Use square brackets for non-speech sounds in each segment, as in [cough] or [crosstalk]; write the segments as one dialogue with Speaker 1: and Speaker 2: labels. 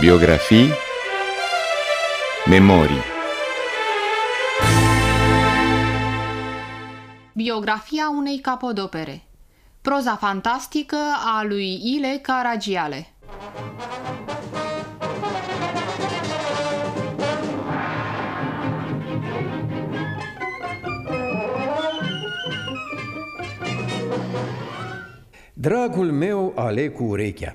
Speaker 1: Biografii. Memorii.
Speaker 2: Biografia unei capodopere. Proza fantastică a lui Ile Caragiale.
Speaker 3: Dragul meu ale cu urechea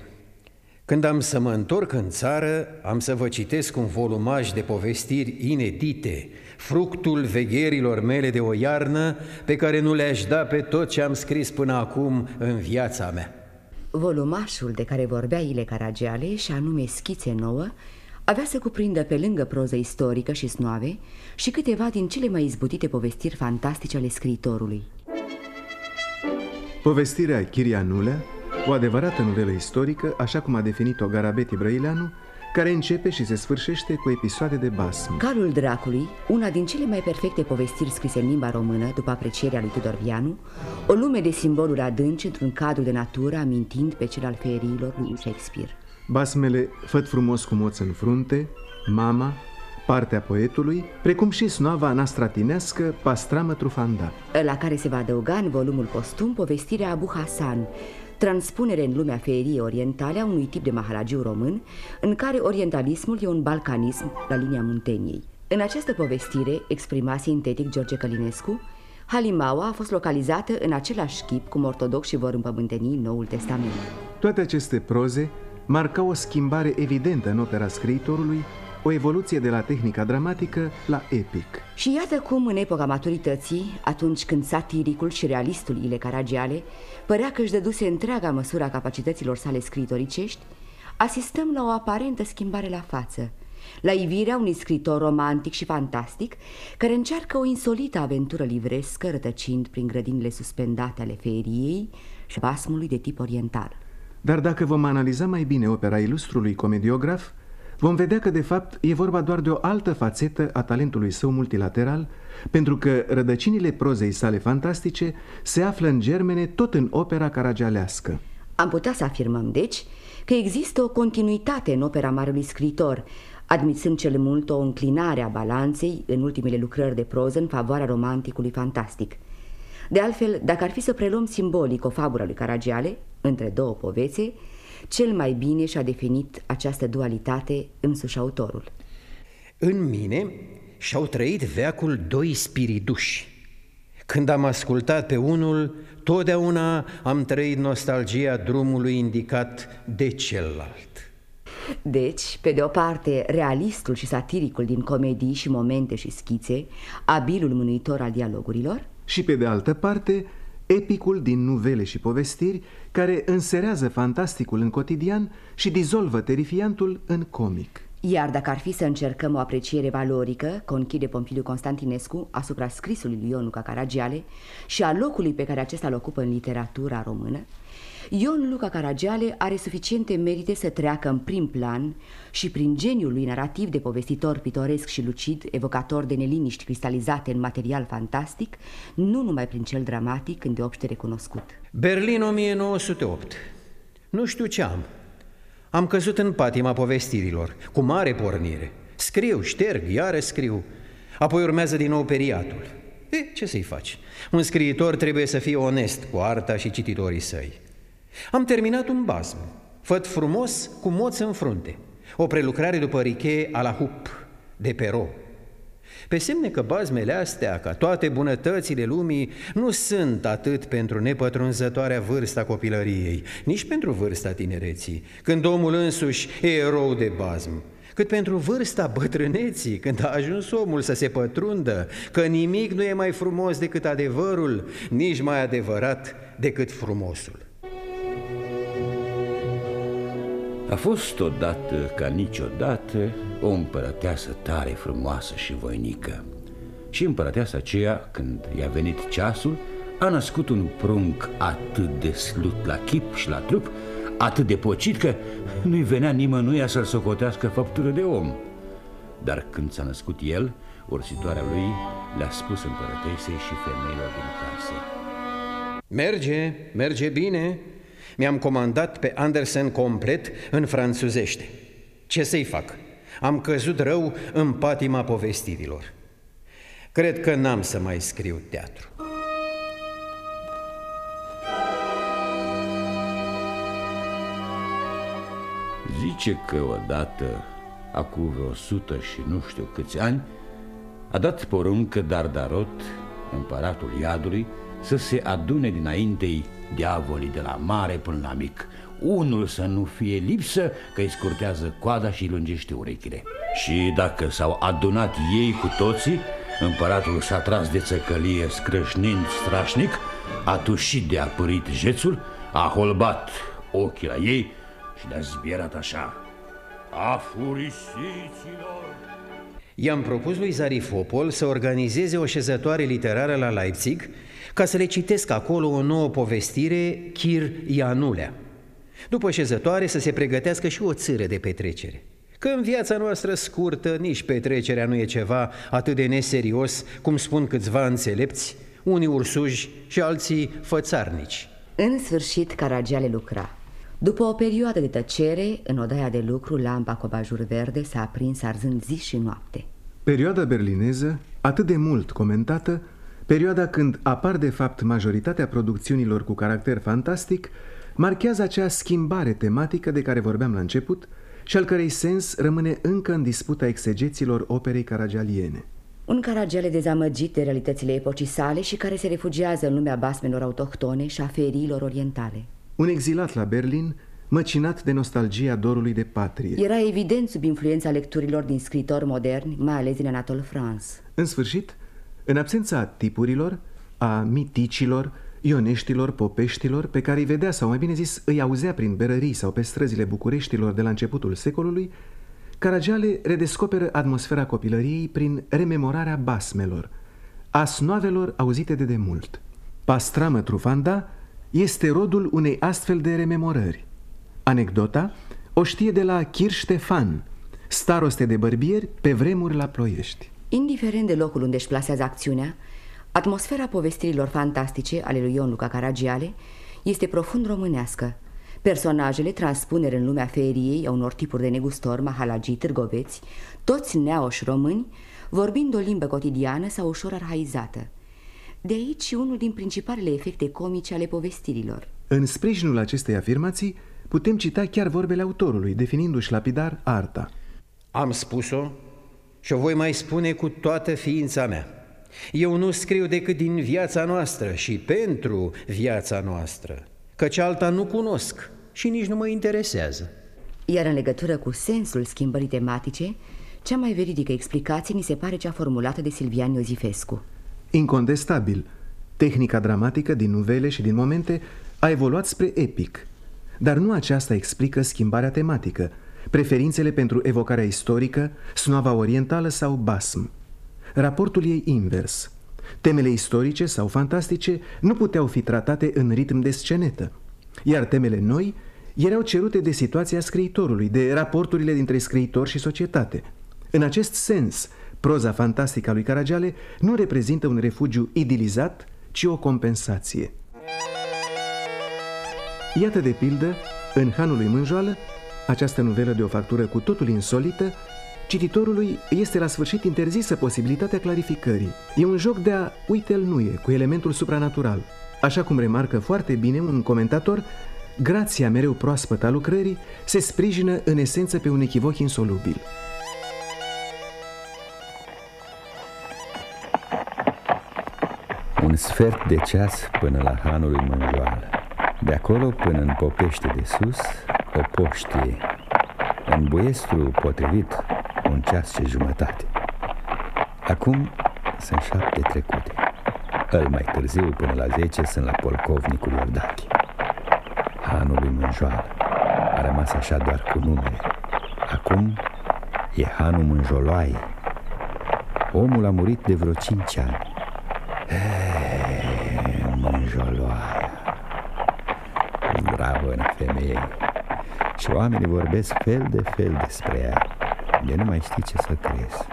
Speaker 3: când am să mă întorc în țară, am să vă citesc un volumaj de povestiri inedite, fructul vegherilor mele de o iarnă pe care nu le-aș da pe tot ce am scris până acum în viața mea.
Speaker 4: Volumașul de care vorbea Ile Caragiale, și anume Schițe nouă, avea să cuprindă pe lângă proză istorică și snoave și câteva din cele mai izbutite povestiri fantastice ale scriitorului.
Speaker 5: Povestirea Chirianulea o adevărată novelă istorică, așa cum a definit-o Garabeti Brăileanu, care începe și se sfârșește cu episoade de basm.
Speaker 4: Calul Dracului, una din cele mai perfecte povestiri scrise în limba română, după aprecierea lui Tudor Vianu, o lume de simboluri adânci într-un cadru de natură, amintind pe cel al feriilor lui Shakespeare.
Speaker 5: Basmele Făt frumos cu moț în frunte, Mama, partea poetului, precum și snoava nastratinească Pastramă Trufanda.
Speaker 4: La care se va adăuga în volumul postum povestirea Abu Hasan, transpunere în lumea feriei orientale a unui tip de maharagiu român, în care orientalismul e un balcanism la linia Munteniei. În această povestire, exprima sintetic George Călinescu, Halimaua a fost localizată în același chip cum ortodoxi vor împământeni Noul Testament.
Speaker 5: Toate aceste proze marcau o schimbare evidentă în opera scriitorului, o evoluție de la tehnica dramatică la epic.
Speaker 4: Și iată cum, în epoca maturității, atunci când satiricul și realistul Ile Caragiale părea că își dăduse întreaga măsură a capacităților sale scritoricești, asistăm la o aparentă schimbare la față, la ivirea unui scritor romantic și fantastic care încearcă o insolită aventură livrescă rătăcind prin grădinile suspendate ale feriei și basmului de tip oriental.
Speaker 5: Dar dacă vom analiza mai bine opera ilustrului comediograf, vom vedea că de fapt e vorba doar de o altă fațetă a talentului său multilateral, pentru că rădăcinile prozei sale fantastice se află în germene tot în opera caragialească.
Speaker 4: Am putea să afirmăm, deci, că există o continuitate în opera marelui scriitor, admițând cel mult o înclinare a balanței în ultimele lucrări de proză în favoarea romanticului fantastic. De altfel, dacă ar fi să preluăm simbolic o fabulă lui Caragiale, între două povețe, cel mai bine și-a definit această dualitate însuși autorul.
Speaker 3: În mine și-au trăit veacul doi spiriduși. Când am ascultat pe unul, totdeauna am trăit nostalgia drumului indicat de celălalt.
Speaker 4: Deci, pe de o parte, realistul și satiricul din comedii și momente și schițe, abilul mânuitor al dialogurilor,
Speaker 5: și pe de altă parte, epicul din nuvele și povestiri care înserează fantasticul în cotidian și dizolvă terifiantul în comic.
Speaker 4: Iar dacă ar fi să încercăm o apreciere valorică, conchide Pompiliu Constantinescu asupra scrisului lui Ion Caragiale și a locului pe care acesta îl ocupă în literatura română, Ion Luca Caragiale are suficiente merite să treacă în prim plan și prin geniul lui narrativ de povestitor pitoresc și lucid, evocator de neliniști cristalizate în material fantastic, nu numai prin cel dramatic îndeopște recunoscut.
Speaker 3: Berlin 1908. Nu știu ce am. Am căzut în patima povestirilor, cu mare pornire. Scriu, șterg, iară scriu. Apoi urmează din nou periatul. E, ce să-i faci? Un scriitor trebuie să fie onest cu arta și cititorii săi. Am terminat un basm, făt frumos cu moț în frunte, o prelucrare după Riche a la Hup, de Pero. Pe semne că bazmele astea, ca toate bunătățile lumii, nu sunt atât pentru nepătrunzătoarea vârsta copilăriei, nici pentru vârsta tinereții, când omul însuși e erou de bazm, cât pentru vârsta bătrâneții, când a ajuns omul să se pătrundă, că nimic nu e mai frumos decât adevărul, nici mai adevărat decât frumosul.
Speaker 6: A fost odată ca niciodată o împărăteasă tare frumoasă și voinică. Și împărăteasa aceea, când i-a venit ceasul, a născut un prunc atât de slut la chip și la trup Atât de pocit că nu-i venea nimănuia să-l socotească făptură de om. Dar când s-a născut el, ursitoarea lui le-a spus împărătesei și femeilor din casă.
Speaker 3: Merge, merge bine, mi-am comandat pe Andersen complet în franțuzește. Ce să-i fac? Am căzut rău în patima povestirilor. Cred că n-am să mai scriu teatru.
Speaker 6: Zice că odată, acum vreo sută și nu știu câți ani, a dat poruncă Dardarot, împăratul iadului, să se adune dinaintei diavolii de la mare până la mic, unul să nu fie lipsă că îi scurtează coada și îi lungește urechile. Și dacă s-au adunat ei cu toții, împăratul s-a tras de țăcălie scrâșnind strașnic, a tușit de apărit jețul, a holbat ochii la ei și le-a zbierat așa. Afurisiților!
Speaker 3: I-am propus lui Zarifopol să organizeze o șezătoare literară la Leipzig ca să le citesc acolo o nouă povestire, Chir Ianulea. După șezătoare să se pregătească și o țără de petrecere. Că în viața noastră scurtă nici petrecerea nu e ceva atât de neserios, cum spun câțiva înțelepți, unii ursuși și alții fățarnici.
Speaker 4: În sfârșit, Caragiale lucra. După o perioadă de tăcere, în odaia de lucru, lampa cu abajur verde s-a aprins arzând zi și noapte.
Speaker 5: Perioada berlineză, atât de mult comentată, perioada când apar de fapt majoritatea producțiunilor cu caracter fantastic, marchează acea schimbare tematică de care vorbeam la început și al cărei sens rămâne încă în disputa exegeților operei caragialiene.
Speaker 4: Un caragiale dezamăgit de realitățile epocii sale și care se refugiază în lumea basmelor autohtone și a feriilor orientale.
Speaker 5: Un exilat la Berlin, măcinat de nostalgia dorului de patrie.
Speaker 4: Era evident sub influența lecturilor din scritori moderni, mai ales din Anatole France.
Speaker 5: În sfârșit, în absența tipurilor, a miticilor, ioneștilor, popeștilor, pe care îi vedea, sau mai bine zis, îi auzea prin berării sau pe străzile Bucureștilor de la începutul secolului, Caragiale redescoperă atmosfera copilăriei prin rememorarea basmelor, a snoavelor auzite de demult. Pastramă Trufanda este rodul unei astfel de rememorări. Anecdota o știe de la Chir Ștefan, staroste de bărbieri pe vremuri la Ploiești.
Speaker 4: Indiferent de locul unde își plasează acțiunea, atmosfera povestirilor fantastice ale lui Ion Luca Caragiale este profund românească. Personajele, transpunere în lumea feriei a unor tipuri de negustori, mahalagii, târgoveți, toți neoși români, vorbind o limbă cotidiană sau ușor arhaizată. De aici și unul din principalele efecte comice ale povestirilor.
Speaker 5: În sprijinul acestei afirmații putem cita chiar vorbele autorului, definindu-și lapidar arta.
Speaker 3: Am spus-o și o voi mai spune cu toată ființa mea. Eu nu scriu decât din viața noastră și pentru viața noastră, căci alta nu cunosc și nici nu mă interesează.
Speaker 4: Iar în legătură cu sensul schimbării tematice, cea mai veridică explicație ni se pare cea formulată de Silvian Iosifescu.
Speaker 5: Incontestabil, tehnica dramatică din nuvele și din momente a evoluat spre epic, dar nu aceasta explică schimbarea tematică, preferințele pentru evocarea istorică, snoava orientală sau basm. Raportul ei invers. Temele istorice sau fantastice nu puteau fi tratate în ritm de scenetă, iar temele noi erau cerute de situația scriitorului, de raporturile dintre scriitor și societate. În acest sens, proza fantastică a lui Caragiale nu reprezintă un refugiu idilizat, ci o compensație. Iată de pildă, în Hanul lui Mânjoală, această novelă de o factură cu totul insolită, cititorului este la sfârșit interzisă posibilitatea clarificării. E un joc de a uite-l nuie, cu elementul supranatural. Așa cum remarcă foarte bine un comentator, grația mereu proaspătă a lucrării se sprijină în esență pe un echivoc insolubil.
Speaker 6: Un sfert de ceas până la hanul lui Mânjoală. De acolo până în Popește de sus, o poștie. În buiestru potrivit, un ceas și jumătate. Acum sunt șapte trecute. Îl mai târziu, până la zece, sunt la polcovnicul Iordache. Hanul lui Mânjoală. A rămas așa doar cu numele. Acum e Hanul Mânjoloaie. Omul a murit de vreo cinci ani. Eee, Mânjoloaia. Bravo în femeie. Și oamenii vorbesc fel de fel despre ea. De nu mai știi ce să crezi.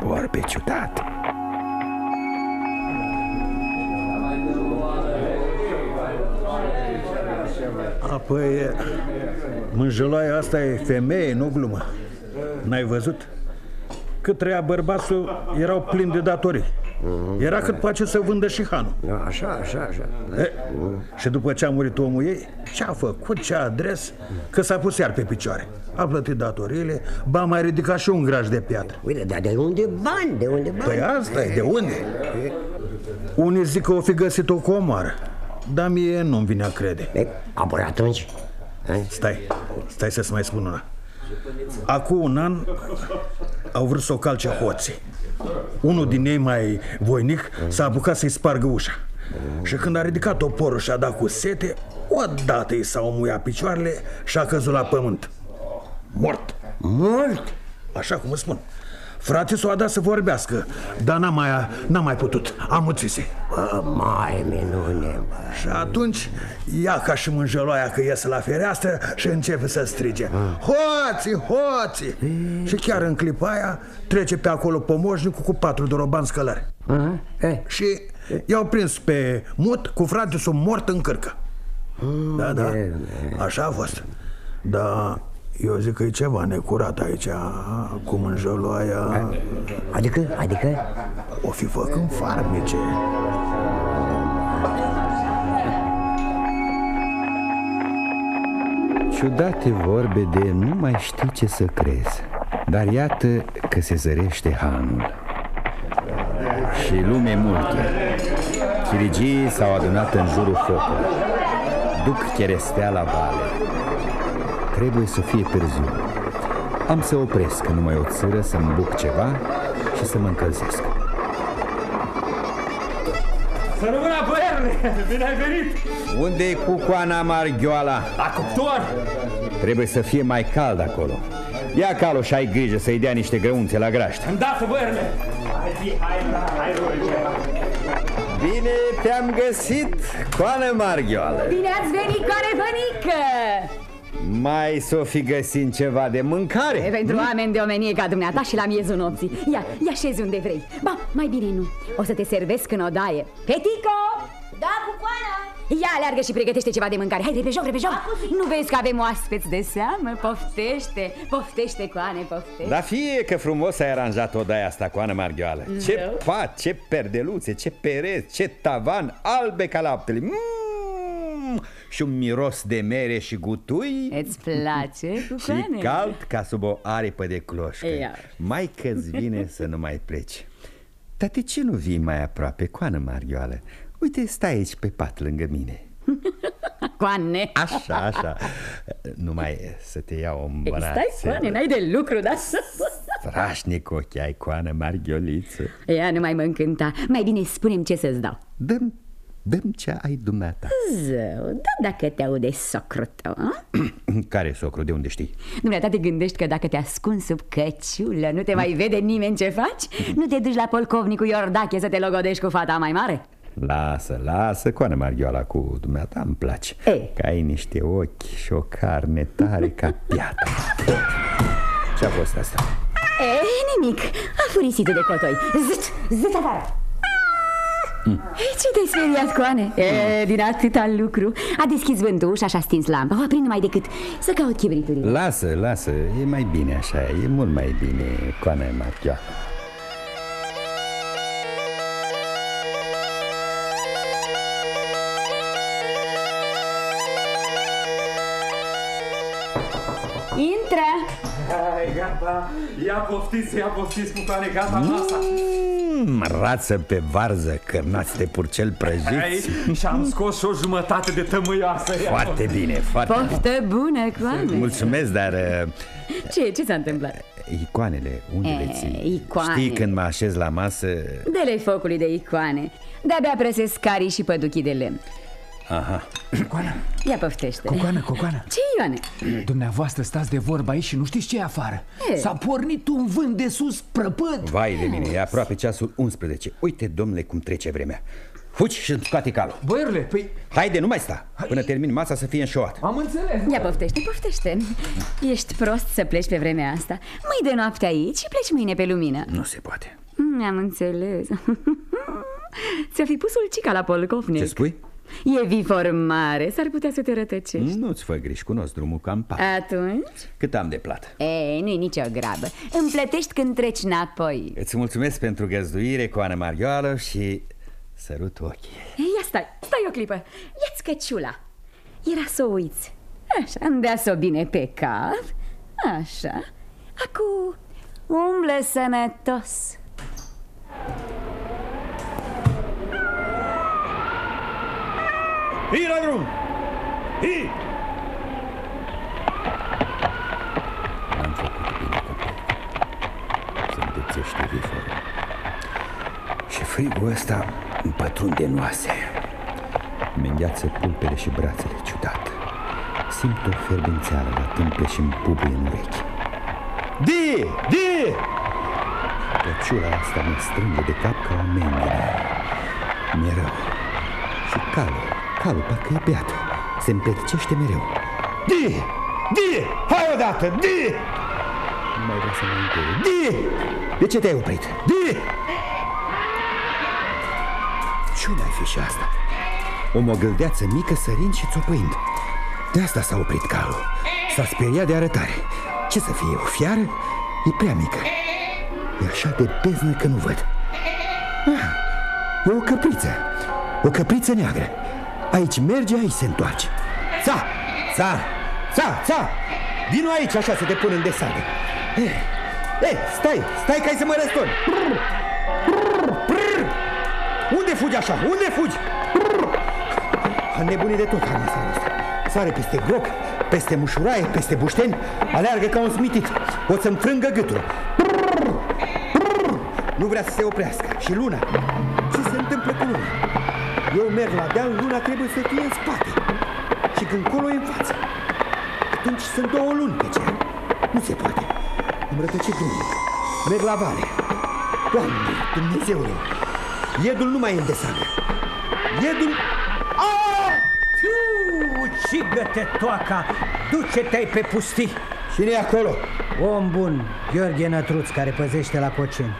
Speaker 6: Vorbe ciudate.
Speaker 1: Apoi, mânjăloaia asta e femeie, nu glumă. N-ai văzut? Cât trăia bărbatul, erau plini de datorii. Era cât poate să vândă și hanul.
Speaker 7: Așa, așa, așa.
Speaker 1: E, și după ce a murit omul ei, ce-a făcut, ce a adres, că s-a pus iar pe picioare. A plătit datoriile, ba mai ridicat și un graj de piatră.
Speaker 7: Uite, dar de unde bani? De unde bani?
Speaker 1: Păi asta e, de unde? Unii zic că o fi găsit-o cu omoară, dar mie nu-mi vine a crede.
Speaker 7: E, apoi atunci... Hai.
Speaker 1: Stai, stai să-ți mai spun una. Acum un an au vrut să o calce hoții. Unul din ei mai voinic s-a apucat să-i spargă ușa. Și când a ridicat toporul și a dat cu sete, odată i s-au muiat picioarele și a căzut la pământ. Mort.
Speaker 7: Mult?
Speaker 1: Așa cum îți spun. Frate s-o a dat să vorbească, dar n-a mai, n-a mai putut. Amuțise.
Speaker 7: Bă, mare minune, bă.
Speaker 1: Și atunci ia ca și mânjăloaia că iese la fereastră și începe să strige Hoții, hoții! Și chiar în clipa aia trece pe acolo pomoșnicul cu patru doroban scălări
Speaker 7: Aha, e,
Speaker 1: Și i-au prins pe mut cu frate sunt mort în cârcă Da, da, așa a fost. Da, eu zic că e ceva necurat aici Cu mânjăloaia
Speaker 7: Adică, adică?
Speaker 1: O fi făcând farmece.
Speaker 8: Ciudate vorbe de nu mai știi ce să crezi Dar iată că se zărește hanul. Și lume multă Chirigii s-au adunat în jurul focului Duc cherestea la vale Trebuie să fie târziu Am să opresc numai o țără să-mi buc ceva și să mă încălzesc
Speaker 9: Să rămână băierle! Bine ai venit!
Speaker 8: unde e cucoana marghioala?
Speaker 9: La cuptor!
Speaker 8: Trebuie să fie mai cald acolo Ia calo și ai grijă să-i dea niște grăunțe la graște
Speaker 9: Îndată, băierle! Hai, fi, hai, hai, hai,
Speaker 8: Bine te-am găsit, coană marghioală
Speaker 10: Bine ați venit, care fănică!
Speaker 8: Mai s-o fi găsit ceva de mâncare?
Speaker 10: Pentru oameni de omenie ca dumneata și la miezul nopții Ia, ia șezi unde vrei Ba, mai bine nu O să te servesc în odaie Petico!
Speaker 11: Da, cu coana!
Speaker 10: Ia, aleargă și pregătește ceva de mâncare Hai, repejor, repejor Nu vezi că avem oaspeți de seamă? Poftește, poftește, coane, poftește
Speaker 8: Dar fie că frumos ai aranjat odaia asta, coană marghioală Ce pat, ce perdeluțe, ce pereți, ce tavan albe ca laptele mm! Și un miros de mere și gutui
Speaker 10: Îți place, [laughs]
Speaker 8: Și
Speaker 10: cucoane?
Speaker 8: cald ca sub o aripă de cloșcă
Speaker 10: Ia.
Speaker 8: Mai că-ți vine să nu mai pleci Dar de ce nu vii mai aproape, coană marghioală? Uite, stai aici pe pat lângă mine [laughs]
Speaker 10: Coane
Speaker 8: Așa, așa Numai să te iau în brațe
Speaker 10: Stai, coane, n-ai de lucru, da?
Speaker 8: Strașnic ochi ai, coană marghioliță
Speaker 10: Ia, nu mai mă încânta Mai bine spune ce să-ți dau
Speaker 8: Dăm, dăm ce ai dumneata
Speaker 10: Zău, da dacă te aude socrul tău, a? [clears throat]
Speaker 8: Care socru, de unde știi?
Speaker 10: Dumneata te gândești că dacă te ascunzi sub căciulă Nu te mai vede nimeni ce faci? Nu te duci la polcovnicul Iordache să te logodești cu fata mai mare?
Speaker 8: Lasă, lasă, coană marghioala cu dumneata îmi place.
Speaker 10: Ei.
Speaker 8: Că ai niște ochi și o carne tare ca piatra. Ce-a fost asta?
Speaker 10: E, nimic, a furisitul de cotoi. Zit, zit afară. Ei, Ce te-ai speriat, Coane? E, din atâta lucru. A deschis vântul ușa și a stins lampa O aprind numai decât să caut chibriturile
Speaker 8: Lasă, lasă, e mai bine așa, e mult mai bine, coană marghioala
Speaker 10: Intră!
Speaker 9: Hai, gata! Ia poftiți, ia poftiți cu care gata masa!
Speaker 8: mm, Rață pe varză, cărnați de purcel prăjiți
Speaker 9: Hai, și-am scos și o jumătate de tămâioasă! Ia
Speaker 8: Foarte bine, foarte bine
Speaker 10: Poftă bună, Coane
Speaker 8: Mulțumesc, dar uh,
Speaker 10: Ce, ce s-a întâmplat?
Speaker 8: icoanele, unde
Speaker 10: E,
Speaker 8: le ții?
Speaker 10: icoane.
Speaker 8: Știi când mă așez la masă
Speaker 10: Dele focului de icoane De-abia presesc carii și păduchii de lemn
Speaker 8: Aha,
Speaker 12: Cocoana,
Speaker 10: Ia poftește.
Speaker 12: Cocoana, Cocoana
Speaker 10: Ce, Ioane?
Speaker 12: Dumneavoastră stați de vorbă aici și nu știți ce e afară.
Speaker 10: E.
Speaker 12: S-a pornit un vânt de sus prăpăt
Speaker 8: vai de mine, e aproape ceasul 11 Uite, domnule, cum trece vremea. Fugi și îmi scoate calul.
Speaker 12: Băierule, păi
Speaker 8: Haide, nu mai sta. Până termin masa să fie înșoat.
Speaker 12: Am înțeles.
Speaker 10: Ia poftește, poftește. Ești prost să pleci pe vremea asta. Mâi de noapte aici și pleci mâine pe lumină.
Speaker 8: Nu se poate.
Speaker 10: Mm, Am înțeles. [laughs] Ți-a fi pus ulcica la polcovnic.
Speaker 8: Ce spui?
Speaker 10: E viformare, s-ar putea să te rătăcești.
Speaker 8: Nu-ți fă griji, cunosc drumul cam pat.
Speaker 10: Atunci?
Speaker 8: Cât am de plată?
Speaker 10: Ei, nu-i nicio grabă. Îmi plătești când treci înapoi.
Speaker 8: Îți mulțumesc pentru găzduire, Coana Marioală, și sărut ochii.
Speaker 10: Ia stai, stai o clipă. Ia-ți căciula. Era să o uiți. Așa, îndea-s-o bine pe cap. Așa. Acu, umblă sănătos
Speaker 1: Ii la drum! Ii!
Speaker 8: Am făcut bine că plec. Se îndepțește viforul. Și frigul ăsta îmi pătrunde în oase. Mi îngheață pulpele și brațele ciudat. Simt o ferbințeală la tâmple și îmi bubuie în urechi.
Speaker 1: Di! Di!
Speaker 8: Căciula asta mă strânge de cap ca o menghină. Mi-e rău. Și calul, calul parcă e beat. Se împetricește mereu.
Speaker 1: Di! Di! Hai odată! Di!
Speaker 8: Nu mai vrea să mă întoarcă.
Speaker 1: Di!
Speaker 8: De ce te-ai oprit?
Speaker 1: Di!
Speaker 8: Ce mai fi și asta? O mogâldeață mică sărind și țopăind. De asta s-a oprit calul. S-a speriat de arătare. Ce să fie, o fiară? E prea mică. E așa de beznă că nu văd. Ah, e o căpriță. O căpriță neagră. Aici merge, aici se întoarce. Ța! Ța! Ța! Ța! Vino aici așa să te pun în desadă. Eh, eh, stai, stai ca să mă răstorn. Unde fugi așa? Unde fugi? A nebunit de tot harmasarul ăsta. Sare peste groc, peste mușuraie, peste bușteni, aleargă ca un smitit. O să-mi frângă gâtul. Nu vrea să se oprească. Și luna? Eu merg la deal, luna trebuie să fie în spate. Și când colo e în față. Atunci sunt două luni pe cer. Nu se poate. Îmi rătăce drumul. Merg la vale. Doamne, Dumnezeule, iedul nu mai e în desană. Iedul...
Speaker 13: Ucigă-te, toaca! Duce-te pe pustii!
Speaker 8: Cine e acolo?
Speaker 13: Om bun, Gheorghe Nătruț, care păzește la Cocin.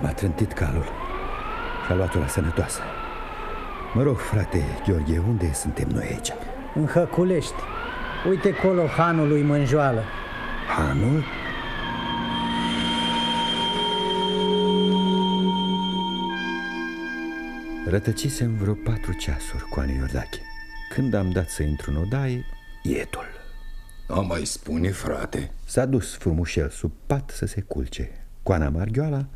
Speaker 8: M-a trântit calul și a luat-o la sănătoasă. Mă rog, frate Gheorghe, unde suntem noi aici?
Speaker 13: În Hăculești. Uite colo hanul lui Mânjoală.
Speaker 8: Hanul? Rătăcisem vreo patru ceasuri, Coane Iordache. Când am dat să intru în odaie, ietul.
Speaker 14: A mai spune, frate.
Speaker 8: S-a dus frumușel sub pat să se culce. Coana Marghioala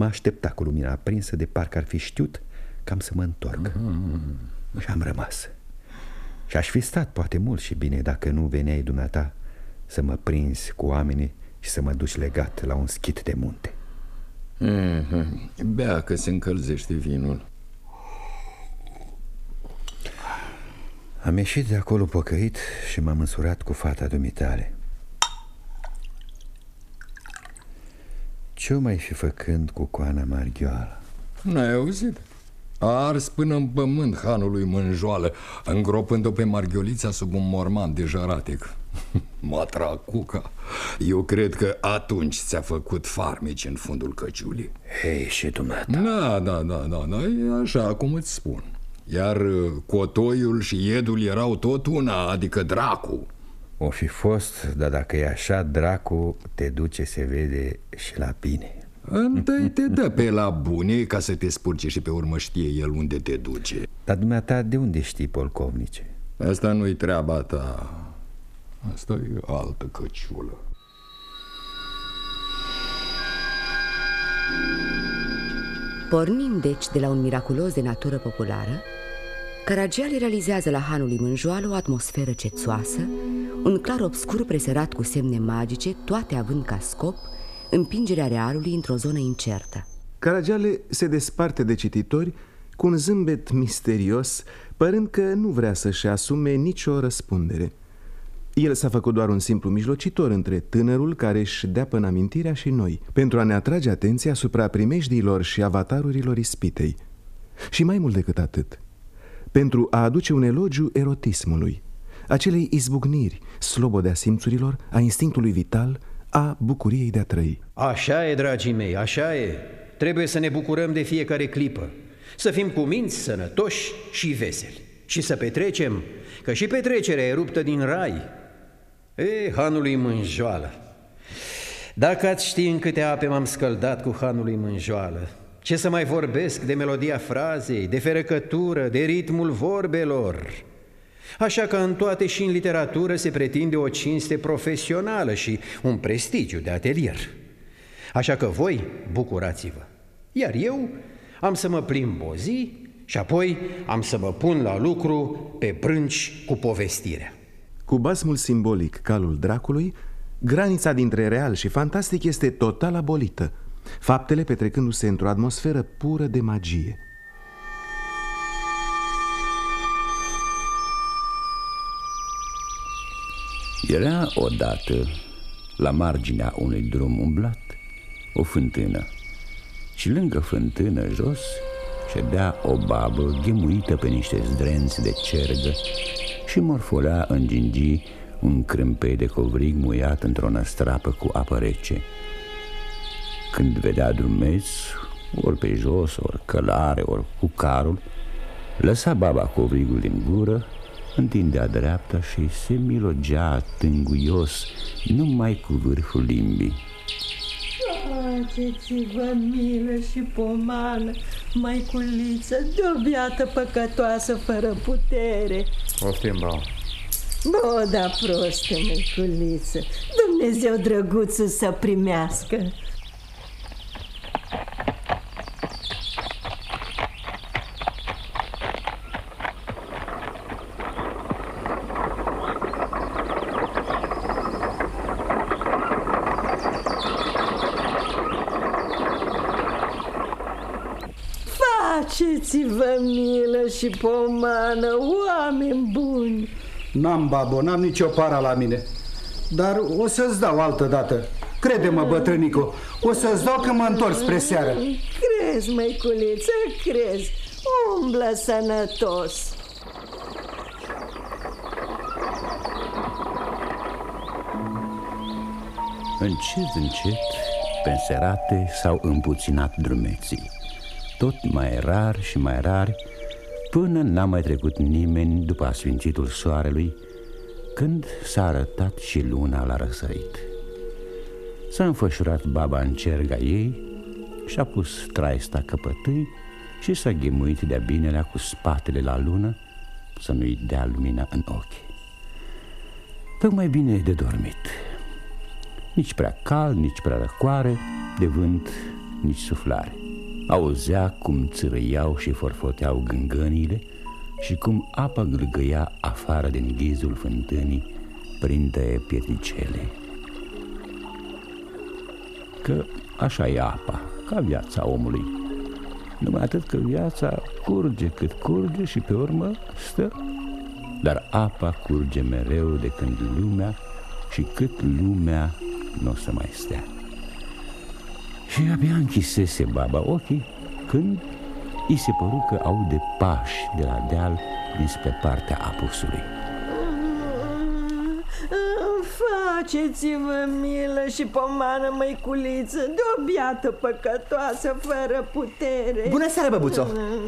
Speaker 8: m-a așteptat cu lumina aprinsă de parcă ar fi știut cam să mă întorc. Mm. Și am rămas. Și aș fi stat poate mult și bine dacă nu veneai dumneata să mă prinzi cu oamenii și să mă duci legat la un schit de munte.
Speaker 14: Mm-hmm. Bea că se încălzește vinul.
Speaker 8: Am ieșit de acolo pocăit și m-am însurat cu fata dumitale. Ce mai fi făcând cu coana Marghioala?
Speaker 14: N-ai auzit? A ars până în pământ hanului mânjoală, îngropând-o pe Marghiolița sub un morman de jaratic. [laughs] Matracuca, eu cred că atunci ți-a făcut farmeci în fundul căciulii.
Speaker 8: Hei, și dumneata.
Speaker 14: Da, da, da, da, da, e așa cum îți spun. Iar uh, cotoiul și iedul erau tot una, adică dracu.
Speaker 8: O fi fost, dar dacă e așa, dracu te duce, se vede și la bine.
Speaker 14: Întâi te dă pe la bune ca să te spurce și pe urmă știe el unde te duce.
Speaker 8: Dar dumneata de unde știi, polcovnice?
Speaker 14: Asta nu-i treaba ta. Asta e altă căciulă.
Speaker 10: Pornind deci de la un miraculos de natură populară, Caragiale realizează la hanul lui Mânjoală o atmosferă cețoasă, un clar obscur presărat cu semne magice, toate având ca scop împingerea realului într-o zonă incertă.
Speaker 5: Caragiale se desparte de cititori cu un zâmbet misterios, părând că nu vrea să-și asume nicio răspundere. El s-a făcut doar un simplu mijlocitor între tânărul care își dea până amintirea și noi, pentru a ne atrage atenția asupra primejdiilor și avatarurilor ispitei. Și mai mult decât atât, pentru a aduce un elogiu erotismului, acelei izbucniri, slobodea simțurilor, a instinctului vital, a bucuriei de a trăi.
Speaker 3: Așa e, dragii mei, așa e. Trebuie să ne bucurăm de fiecare clipă. Să fim cu minți sănătoși și veseli și să petrecem, că și petrecerea e ruptă din rai. E, hanului mânjoală. Dacă ați ști în câte ape m-am scăldat cu hanului mânjoală, ce să mai vorbesc de melodia frazei, de ferăcătură, de ritmul vorbelor. Așa că în toate și în literatură se pretinde o cinste profesională și un prestigiu de atelier. Așa că voi bucurați-vă, iar eu am să mă plimb o zi și apoi am să mă pun la lucru pe brânci cu povestirea.
Speaker 5: Cu basmul simbolic Calul Dracului, granița dintre real și fantastic este total abolită, faptele petrecându-se într-o atmosferă pură de magie.
Speaker 6: Era odată, la marginea unui drum umblat, o fântână și lângă fântână jos ședea o babă ghemuită pe niște zdrenți de cergă și morfolea în gingii un crâmpei de covrig muiat într-o năstrapă cu apă rece. Când vedea drumeț, ori pe jos, ori călare, ori cu carul, lăsa baba covrigul din gură, întindea dreapta și se milogea tânguios numai cu vârful limbii.
Speaker 15: Faceți-vă milă și pomană, maiculiță, de o biată păcătoasă fără putere.
Speaker 11: Poftim, bau.
Speaker 15: Bă, da prostă, măiculiță, Dumnezeu drăguțul să primească. Faceți-vă milă și pomană, oameni buni!
Speaker 12: N-am babo, n-am nicio para la mine. Dar o să-ți dau altă dată. Crede-mă, bătrânico O să-ți dau când mă întorc spre seară.
Speaker 15: Crezi, măiculiță, crezi. Umblă sănătos.
Speaker 6: Încet, încet, pe serate s-au împuținat drumeții. Tot mai rar și mai rari Până n-a mai trecut nimeni după asfințitul soarelui Când s-a arătat și luna la răsărit. S-a înfășurat baba în cerga ei Și-a pus traista căpătâi Și s-a ghemuit de-a binelea cu spatele la lună Să nu-i dea lumina în ochi. Tocmai bine de dormit. Nici prea cald, nici prea răcoare De vânt, nici suflare Auzea cum țărâiau și forfoteau gângănile și cum apa gâlgăia afară din ghizul fântânii printre pietricele. Că așa e apa, ca viața omului. Numai atât că viața curge cât curge și pe urmă stă. Dar apa curge mereu de când lumea și cât lumea nu o să mai stea. Și abia închisese baba ochii când i se păru că aude pași de la deal dinspre partea apusului.
Speaker 15: Faceți-vă milă și pomană, măiculiță, de o biată păcătoasă, fără putere
Speaker 16: Bună seara, băbuțo!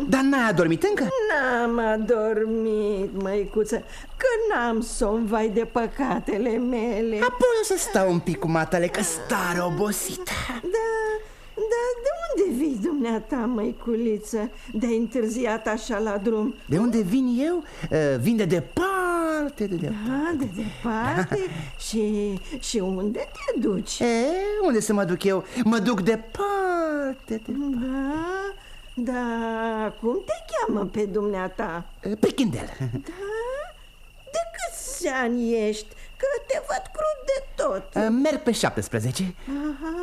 Speaker 16: Dar n-ai adormit încă?
Speaker 15: N-am adormit, măicuță, că n-am somn, vai de păcatele mele
Speaker 16: Apoi o să stau un pic cu matale, că stare obosită
Speaker 15: Da, da, de unde vii dumneata, măiculiță, de-ai întârziat așa la drum?
Speaker 16: De unde vin eu? Uh, vin de departe, de departe
Speaker 15: Da, de departe? și, și unde te duci?
Speaker 16: E, unde să mă duc eu? Mă duc departe, departe.
Speaker 15: Da, da, cum te cheamă pe dumneata?
Speaker 16: Pe Kindel
Speaker 15: Da? De câți ani ești? Că te văd crud de tot
Speaker 16: Merg pe 17
Speaker 15: Aha,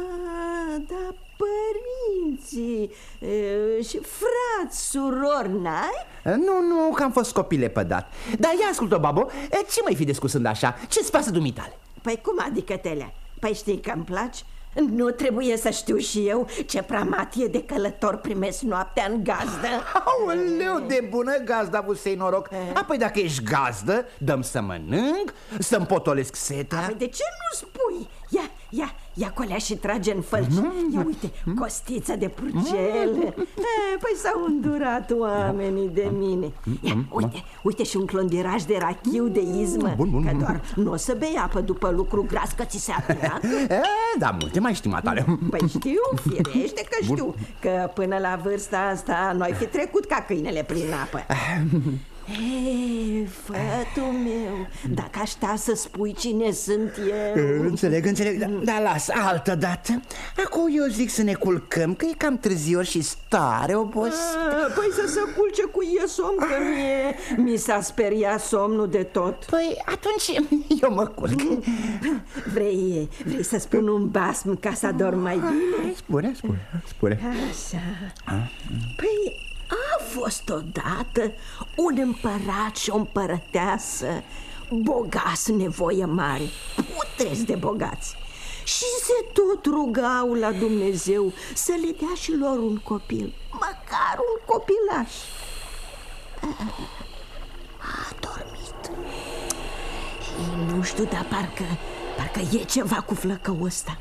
Speaker 15: da, părinții e, și frați, surori, n-ai?
Speaker 16: Nu, nu, că am fost copil lepădat Dar ia ascultă, babo, ce mai fi discusând așa? Ce-ți pasă dumitale?
Speaker 15: Păi cum adică, Telea? Păi știi că îmi place? Nu trebuie să știu și eu ce pramatie de călător primesc noaptea în gazdă.
Speaker 16: Aoleu, de bună gazdă avut să noroc Apoi dacă ești gazdă, dăm să mănânc, să-mi potolesc setea
Speaker 15: Păi de ce nu spui? Ia, Ia, ia colea și trage în fălci. Ia uite, costița de purcele e, Păi s-au îndurat oamenii de mine. Ia, uite, uite și un clondiraj de rachiu de izmă
Speaker 16: Bun, bun,
Speaker 15: Că
Speaker 16: bun.
Speaker 15: doar nu o să bei apă după lucru gras că ți se apleacă [laughs]
Speaker 16: E, da, multe mai știm atale
Speaker 15: Păi știu, firește că știu Că până la vârsta asta noi fi trecut ca câinele prin apă Ei, fătul meu, dacă aș sta să spui cine sunt eu?
Speaker 16: Înțeleg, înțeleg, dar da, las, altă dată. Acum eu zic să ne culcăm, că e cam târziu și stare obosit.
Speaker 15: Ah, Păi să se culce cu e somn, că mie mi s-a speriat somnul de tot.
Speaker 16: Păi atunci [laughs] eu mă culc.
Speaker 15: Vrei, vrei să spun un basm ca să adorm mai bine?
Speaker 16: Spune, spune, spune.
Speaker 15: Așa. Păi a fost odată un împărat și o împărăteasă Bogați nevoie mare, putreți de bogați. Și se tot rugau la Dumnezeu să le dea și lor un copil Măcar un copilaș. A dormit. Ei, Nu știu, dar parcă, parcă e ceva cu flăcăul ăsta.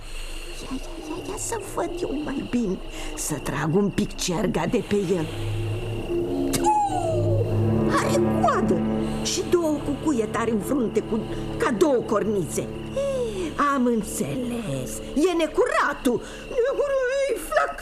Speaker 15: Ia, ia, ia, ia să văd eu mai bine Să trag un pic cerga de pe el. Are coadă și două cucuietari în frunte cu, ca două cornițe. Ei, Am înțeles, e necuratul. Necurăi,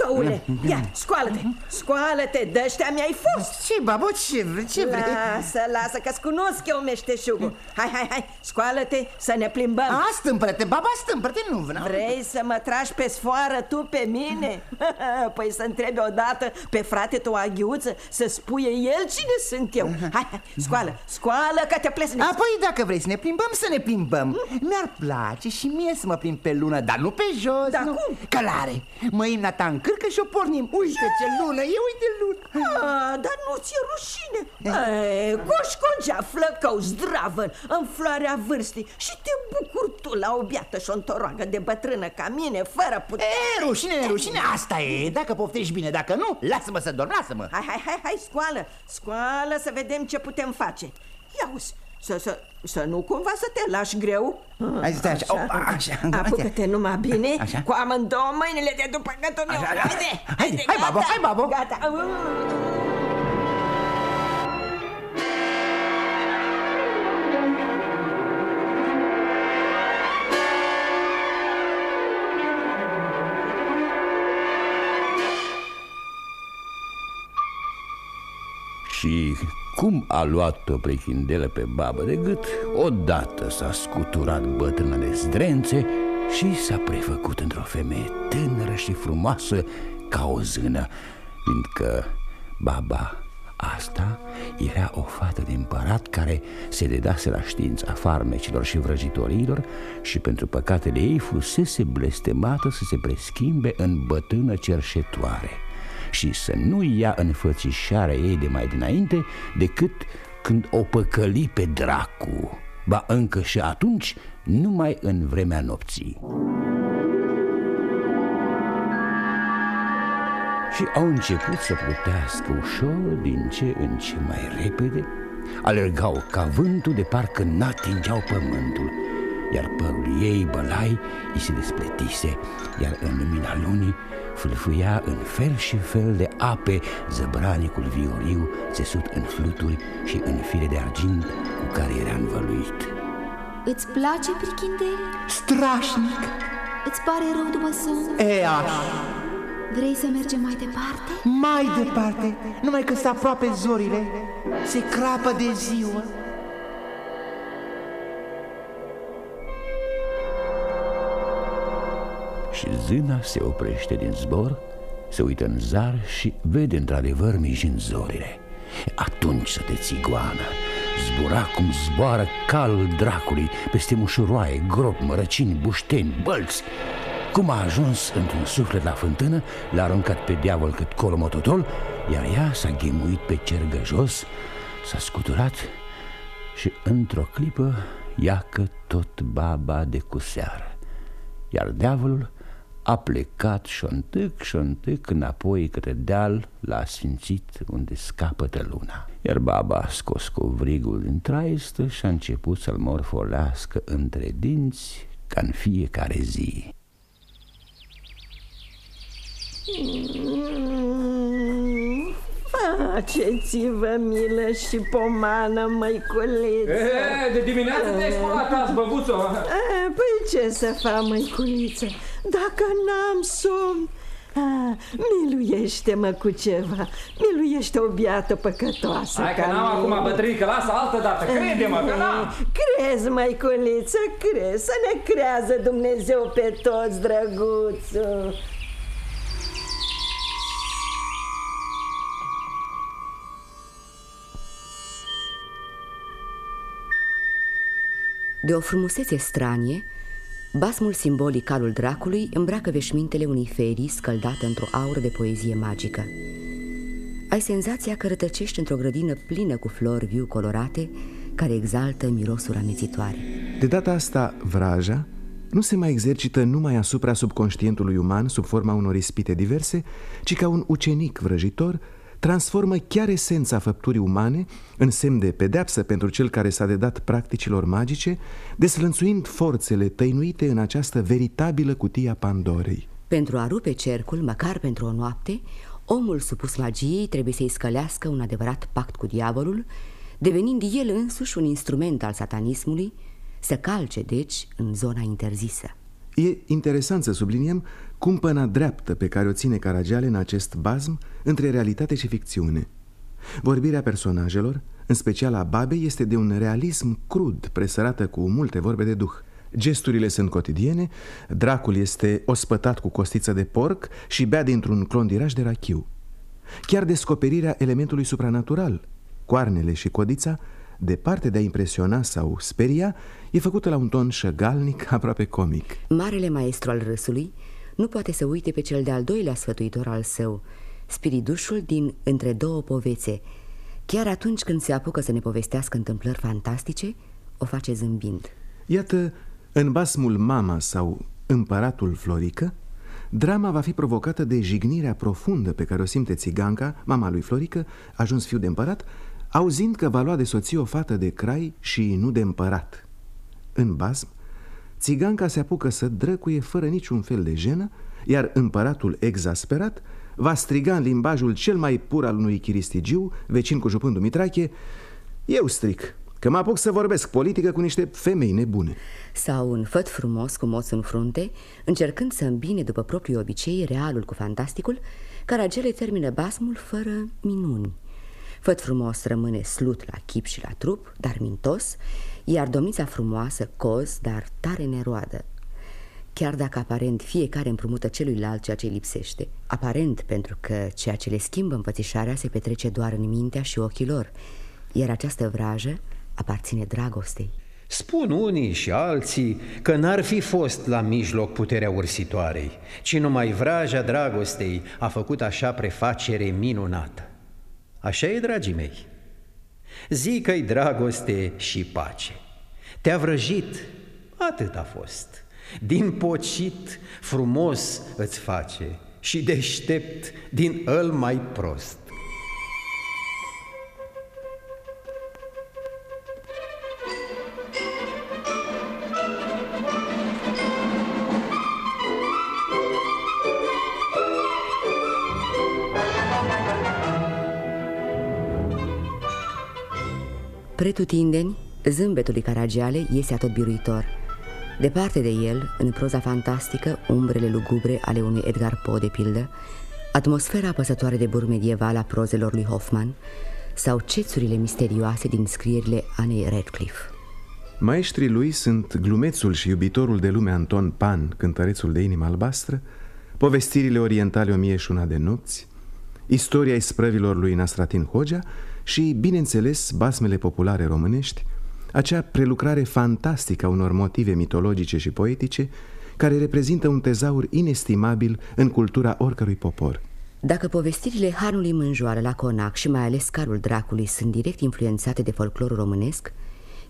Speaker 15: flăcăule Ia, scoală-te, scoală-te, de-ăștia mi-ai fost.
Speaker 16: Ce, babo, ce vrei, ce vrei?
Speaker 15: Lasă, lasă, că-ți cunosc eu meșteșugul. Hai, hai, hai, scoală-te să ne plimbăm.
Speaker 16: A, stâmpără-te, baba, stâmpără-te, nu vreau.
Speaker 15: Vrei să mă tragi pe sfoară tu pe mine? [laughs] păi să întrebi odată pe frate tău aghiuță Să spuie el cine sunt eu. Hai, hai, scoală, scoală că te plesni
Speaker 16: Apoi dacă vrei să ne plimbăm, să ne plimbăm. Mi-ar place și mie să mă plimb pe lună, dar nu pe jos
Speaker 15: Dar
Speaker 16: nu.
Speaker 15: cum?
Speaker 16: Călare, mâina ta în cârcă și o pornim. Uite ce lună, e uite lună.
Speaker 15: Ah, dar nu ți-e rușine? Ei, Coșcogea, flăcău, zdravă, în floarea vârstii Și te bucuri tu la o biată șontoroagă de bătrână ca mine, fără putere.
Speaker 16: E, rușine, rușine, asta e. Dacă poftești bine, dacă nu, lasă-mă să dorm, lasă-mă.
Speaker 15: Hai, hai, hai, hai, scoală, scoală să vedem ce putem face. Ia uzi, să, să, să nu cumva să te lași greu
Speaker 16: Hai, stai așa, opa, așa,
Speaker 15: Apucă-te numai bine
Speaker 16: Așa.
Speaker 15: Cu amândouă mâinile de după gâtul meu
Speaker 16: Așa, așa.
Speaker 15: Haide,
Speaker 16: Haide, hai, babo, hai, babo.
Speaker 15: Gata.
Speaker 6: Și cum a luat-o prechindelă pe babă de gât, odată s-a scuturat bătrâna de zdrențe și s-a prefăcut într-o femeie tânără și frumoasă ca o zână, fiindcă baba asta era o fată de împărat care se dedase la știința farmecilor și vrăjitorilor și pentru păcatele ei fusese blestemată să se preschimbe în bătrână cerșetoare și să nu ia înfățișarea ei de mai dinainte decât când o păcăli pe dracu, ba încă și atunci numai în vremea nopții. Și au început să plutească ușor din ce în ce mai repede Alergau ca vântul de parcă n-atingeau pământul Iar părul ei, bălai, îi se despletise Iar în lumina lunii fâlfâia în fel și fel de ape Zăbranicul vioriu țesut în fluturi și în fire de argint cu care era învăluit
Speaker 11: Îți place, prichindel?
Speaker 16: Strașnic
Speaker 11: Îți pare rău după somn?
Speaker 16: E așa
Speaker 11: Vrei să mergem mai departe?
Speaker 16: Mai departe, numai că se aproape zorile Se crapă de ziua
Speaker 6: Și zâna se oprește din zbor, se uită în zar și vede într-adevăr mijind zorile. Atunci să te țigoană, zbura cum zboară calul dracului peste mușuroaie, gropi, mărăcini, bușteni, bălți. Cum a ajuns într-un suflet la fântână, l-a aruncat pe diavol cât colomototol, iar ea s-a ghemuit pe cergă jos, s-a scuturat și într-o clipă iacă tot baba de cu seară. Iar diavolul a plecat șontâc, șontâc înapoi către deal la sfințit unde scapătă luna. Iar baba a scos covrigul din traistă și a început să-l morfolească între dinți ca în fiecare zi.
Speaker 15: Mm. Faceți-vă milă și pomană, măiculiță.
Speaker 9: E, de dimineață te-ai spălat azi, băbuțo.
Speaker 15: E, Păi ce să fac, măiculiță, dacă n-am somn a, Miluiește-mă cu ceva. Miluiește o biată păcătoasă
Speaker 9: Hai că
Speaker 15: ca
Speaker 9: n-am
Speaker 15: mine.
Speaker 9: acum bătrânică, lasă altă dată, crede-mă că n-am.
Speaker 15: Crezi, măiculiță, crezi Să ne crează Dumnezeu pe toți, drăguțul
Speaker 4: De o frumusețe stranie, basmul simbolic alul dracului îmbracă veșmintele unei ferii scăldată într-o aură de poezie magică. Ai senzația că rătăcești într-o grădină plină cu flori viu colorate care exaltă mirosuri amețitoare.
Speaker 5: De data asta, vraja nu se mai exercită numai asupra subconștientului uman sub forma unor ispite diverse, ci ca un ucenic vrăjitor transformă chiar esența făpturii umane în semn de pedeapsă pentru cel care s-a dedat practicilor magice, deslănțuind forțele tăinuite în această veritabilă cutie a Pandorei.
Speaker 4: Pentru a rupe cercul, măcar pentru o noapte, omul supus magiei trebuie să-i scălească un adevărat pact cu diavolul, devenind el însuși un instrument al satanismului, să calce, deci, în zona interzisă.
Speaker 5: E interesant să subliniem cumpăna dreaptă pe care o ține Caragiale în acest bazm între realitate și ficțiune. Vorbirea personajelor, în special a babei, este de un realism crud, presărată cu multe vorbe de duh. Gesturile sunt cotidiene, dracul este ospătat cu costiță de porc și bea dintr-un clondiraj de rachiu. Chiar descoperirea elementului supranatural, coarnele și codița, departe de a impresiona sau speria, e făcută la un ton șăgalnic, [laughs] aproape comic.
Speaker 4: Marele maestru al râsului nu poate să uite pe cel de-al doilea sfătuitor al său, spiridușul din Între două povețe. Chiar atunci când se apucă să ne povestească întâmplări fantastice, o face zâmbind.
Speaker 5: Iată, în basmul Mama sau Împăratul Florică, drama va fi provocată de jignirea profundă pe care o simte țiganca, mama lui Florică, ajuns fiu de împărat, auzind că va lua de soție o fată de crai și nu de împărat. În basm, țiganca se apucă să drăcuie fără niciun fel de jenă, iar împăratul exasperat va striga în limbajul cel mai pur al unui chiristigiu, vecin cu jupândul mitrache, Eu stric, că mă apuc să vorbesc politică cu niște femei nebune.
Speaker 4: Sau un făt frumos cu moț în frunte, încercând să îmbine după propriul obicei realul cu fantasticul, Caragele termină basmul fără minuni. Făt frumos rămâne slut la chip și la trup, dar mintos, iar domnița frumoasă coz, dar tare neroadă. Chiar dacă aparent fiecare împrumută celuilalt ceea ce îi lipsește, aparent pentru că ceea ce le schimbă împățișarea se petrece doar în mintea și ochii lor, iar această vrajă aparține dragostei.
Speaker 3: Spun unii și alții că n-ar fi fost la mijloc puterea ursitoarei, ci numai vraja dragostei a făcut așa prefacere minunată. Așa e, dragii mei. Zic că-i dragoste și pace. Te-a vrăjit, atât a fost. Din pocit frumos îți face și deștept din îl mai prost.
Speaker 4: Pretutindeni, zâmbetul lui Caragiale iese atotbiruitor. Departe de el, în proza fantastică, umbrele lugubre ale unui Edgar Poe, de pildă, atmosfera apăsătoare de bur medieval a prozelor lui Hoffman sau cețurile misterioase din scrierile Anei Radcliffe.
Speaker 5: Maestrii lui sunt glumețul și iubitorul de lume Anton Pan, cântărețul de inimă albastră, povestirile orientale o mie și una de nopți, istoria isprăvilor lui Nastratin Hogea și, bineînțeles, basmele populare românești, acea prelucrare fantastică a unor motive mitologice și poetice care reprezintă un tezaur inestimabil în cultura oricărui popor.
Speaker 4: Dacă povestirile Hanului Mânjoară la Conac și mai ales Carul Dracului sunt direct influențate de folclorul românesc,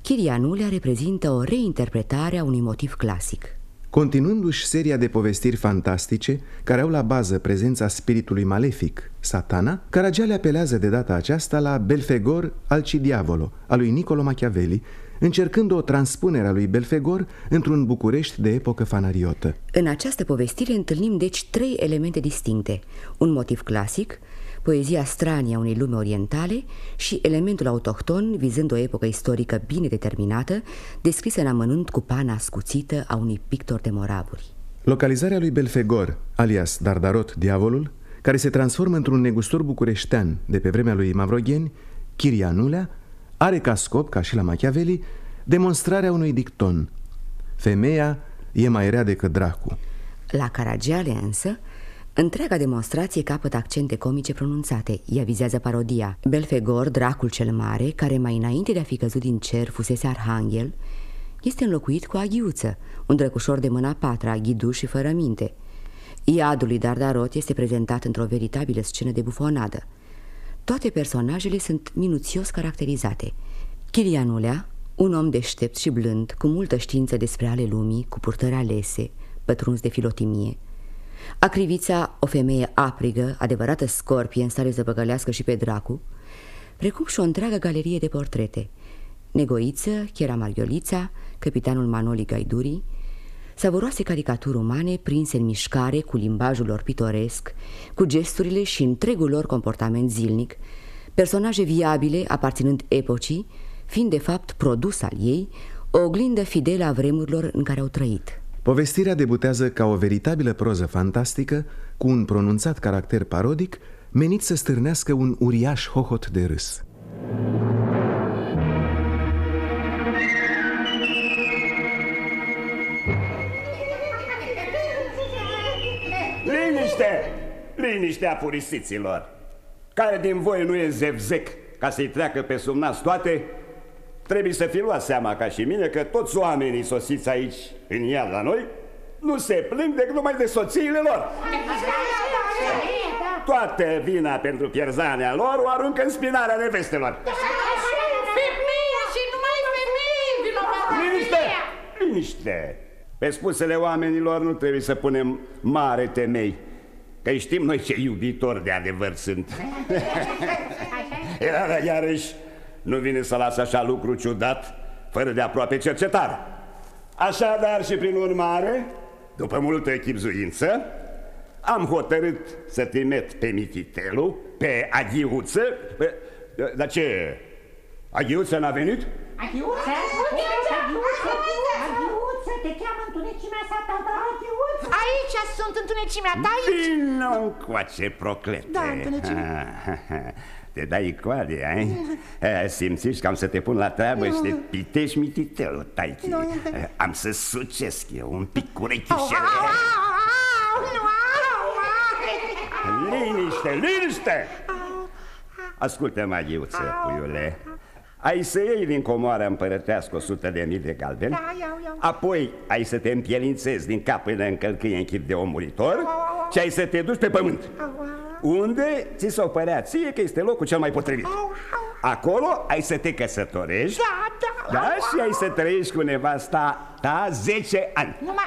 Speaker 4: Chirianulea reprezintă o reinterpretare a unui motiv clasic.
Speaker 5: Continuându-și seria de povestiri fantastice care au la bază prezența spiritului malefic, satana, Caragiale apelează de data aceasta la Belfegor Alcidiavolo, al lui Niccolo Machiavelli, încercând o transpunere a lui Belfegor într-un București de epocă fanariotă.
Speaker 4: În această povestire întâlnim deci trei elemente distincte. Un motiv clasic, poezia stranie a unei lume orientale și elementul autohton vizând o epocă istorică bine determinată, descrisă în amănunt cu pana ascuțită a unui pictor de moravuri.
Speaker 5: Localizarea lui Belfegor, alias Dardarot, diavolul, care se transformă într-un negustor bucureștean de pe vremea lui Mavrogheni, Chirianulea, are ca scop, ca și la Machiavelli, demonstrarea unui dicton. Femeia e mai rea decât dracu.
Speaker 4: La Caragiale însă, întreaga demonstrație capătă accente comice pronunțate. Ea vizează parodia. Belfegor, dracul cel mare, care mai înainte de a fi căzut din cer fusese arhanghel, este înlocuit cu Aghiuță, un drăcușor de mâna patra, ghiduș și fără minte. Iadul lui Dardarot este prezentat într-o veritabilă scenă de bufonadă. Toate personajele sunt minuțios caracterizate. Chilianulea, un om deștept și blând, cu multă știință despre ale lumii, cu purtări alese, pătruns de filotimie. Acrivița, o femeie aprigă, adevărată scorpie în stare să păgălească și pe dracu, precum și o întreagă galerie de portrete. Negoiță, Chiera Marghiolița, capitanul Manoli Gaiduri, savuroase caricaturi umane prinse în mișcare cu limbajul lor pitoresc, cu gesturile și întregul lor comportament zilnic, personaje viabile aparținând epocii, fiind de fapt produs al ei, o oglindă fidelă a vremurilor în care au trăit.
Speaker 5: Povestirea debutează ca o veritabilă proză fantastică, cu un pronunțat caracter parodic, menit să stârnească un uriaș hohot de râs.
Speaker 17: Liniște! Liniștea purisiților! Care din voi nu e zevzec ca să-i treacă pe sub nas toate, trebuie să fi luat seama ca și mine că toți oamenii sosiți aici, în iad la noi, nu se plâng decât numai de soțiile lor. Toată vina pentru pierzania lor o aruncă în spinarea nevestelor.
Speaker 18: Femei și numai femei vinovate.
Speaker 17: Liniște! Liniște! Pe spusele oamenilor nu trebuie să punem mare temei, că știm noi ce iubitori de adevăr sunt. Iar, [laughs] iarăși, nu vine să las așa lucru ciudat, fără de aproape cercetare. Așadar și prin urmare, după multă echipzuință, am hotărât să trimet pe Mititelu, pe Aghiuță, pe... Dar ce? Aghiuță n-a venit?
Speaker 18: Aghiuță? Aghiuță? Aghiuță? Te cheamă întunecimea sa, tata Aghiuță? Aici sunt întunecimea ta, aici.
Speaker 17: Vino încoace, proclete.
Speaker 18: Da, întunecimea. [laughs]
Speaker 17: Te dai coade, ai? Simțiși că am să te pun la treabă și te pitești mititelul, taichi. Am să sucesc eu un pic urechișele. Liniște, liniște! Ascultă, Maghiuță, puiule. Ai să iei din comoara împărătească 100 de mii de galbeni
Speaker 18: Da, iau, iau.
Speaker 17: Apoi ai să te împielințezi din cap până în călcâie în chip de omuritor Și ai să te duci pe pământ Unde ți s-o părea ție că este locul cel mai potrivit? Acolo ai să te căsătorești.
Speaker 18: Da, da.
Speaker 17: Da, și ai să trăiești cu nevasta ta 10 ani.
Speaker 18: Numai...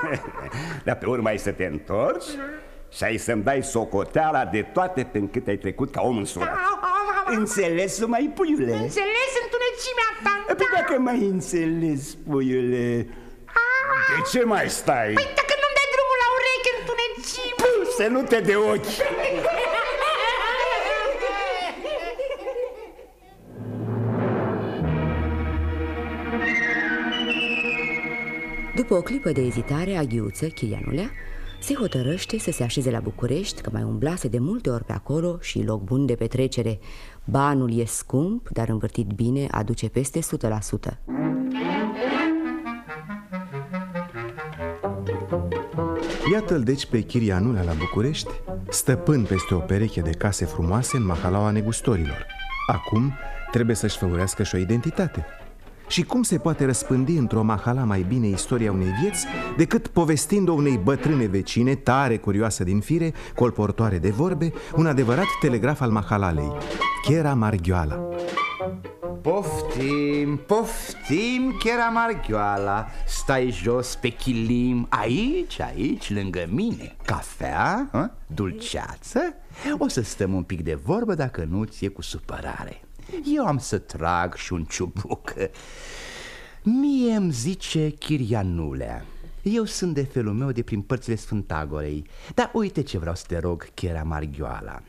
Speaker 18: [laughs]
Speaker 17: Dar pe urmă ai să te întorci și ai să-mi dai socoteala de toate prin cât ai trecut ca om însurat Înțeles, mai puiule?
Speaker 18: Înțeles întunecimea ta?
Speaker 17: Păi dacă mai înțeles, puiule De ce mai stai?
Speaker 18: Păi dacă nu-mi dai drumul la ureche întunecime
Speaker 17: Să nu te de ochi
Speaker 4: După o clipă de ezitare, Aghiuță, Chilianulea, se hotărăște să se așeze la București, că mai umblase de multe ori pe acolo și loc bun de petrecere. Banul e scump, dar învârtit bine aduce peste 100%.
Speaker 5: Iată-l deci pe Chirianulea la București, stăpân peste o pereche de case frumoase în mahalaua negustorilor. Acum trebuie să-și făurească și o identitate. Și cum se poate răspândi într-o mahala mai bine istoria unei vieți decât povestind-o unei bătrâne vecine, tare curioasă din fire, colportoare de vorbe, un adevărat telegraf al mahalalei, Chiera Marghioala.
Speaker 16: Poftim, poftim, Chera Marghioala Stai jos pe chilim Aici, aici, lângă mine. Cafea, hă? dulceață? O să stăm un pic de vorbă Dacă nu ți-e cu supărare. Eu am să trag și un ciubuc Mie îmi zice Chirianulea eu sunt de felul meu de prin părțile Sfântagorei. Dar uite ce vreau să te rog, Chera Marghioala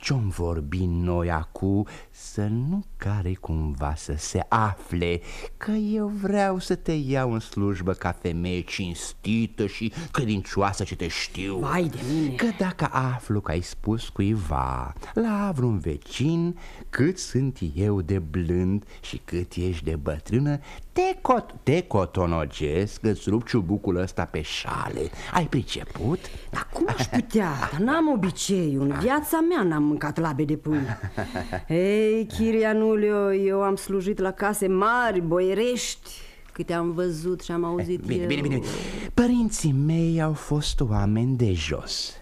Speaker 16: Ce-om vorbi noi acu Să nu care cumva să se afle Că eu vreau să te iau în slujbă ca femeie cinstită și credincioasă ce te știu
Speaker 19: Vai de mine
Speaker 16: Că dacă aflu că ai spus cuiva La vreun vecin Cât sunt eu de blând și cât ești de bătrână Te, cot te cotonogesc, îți rup ciubucul ăsta pe șale Ai priceput?
Speaker 19: Dar cum aș putea? Dar n-am obiceiul În viața mea n-am mâncat labe de pui [laughs] Ei, Chirianulio, eu am slujit la case mari, boierești. Câte am văzut și am auzit
Speaker 16: Bine,
Speaker 19: eu.
Speaker 16: bine, bine Părinții mei au fost oameni de jos.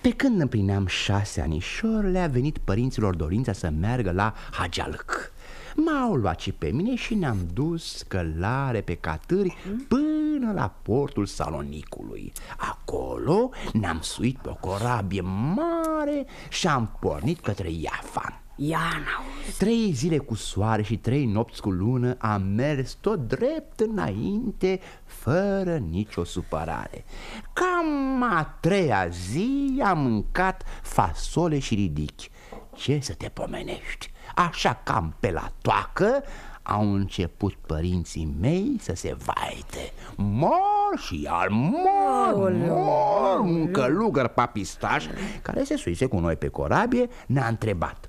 Speaker 16: Pe când împlineam șase anișori, le-a venit părinților dorința să meargă la Hagialc. M-au luat și pe mine și ne-am dus călare pe catâri până la portul Salonicului. Acolo ne-am suit pe o corabie mare și am pornit către Iafa
Speaker 19: Iana
Speaker 16: Trei zile cu soare și trei nopți cu lună am mers tot drept înainte, fără nicio supărare. Cam a treia zi am mâncat fasole și ridichi. Ce să te pomenești? Așa cam pe la toacă au început părinții mei să se vaite. Mor și al mor, mor. Un călugăr papistaș care se suise cu noi pe corabie ne-a întrebat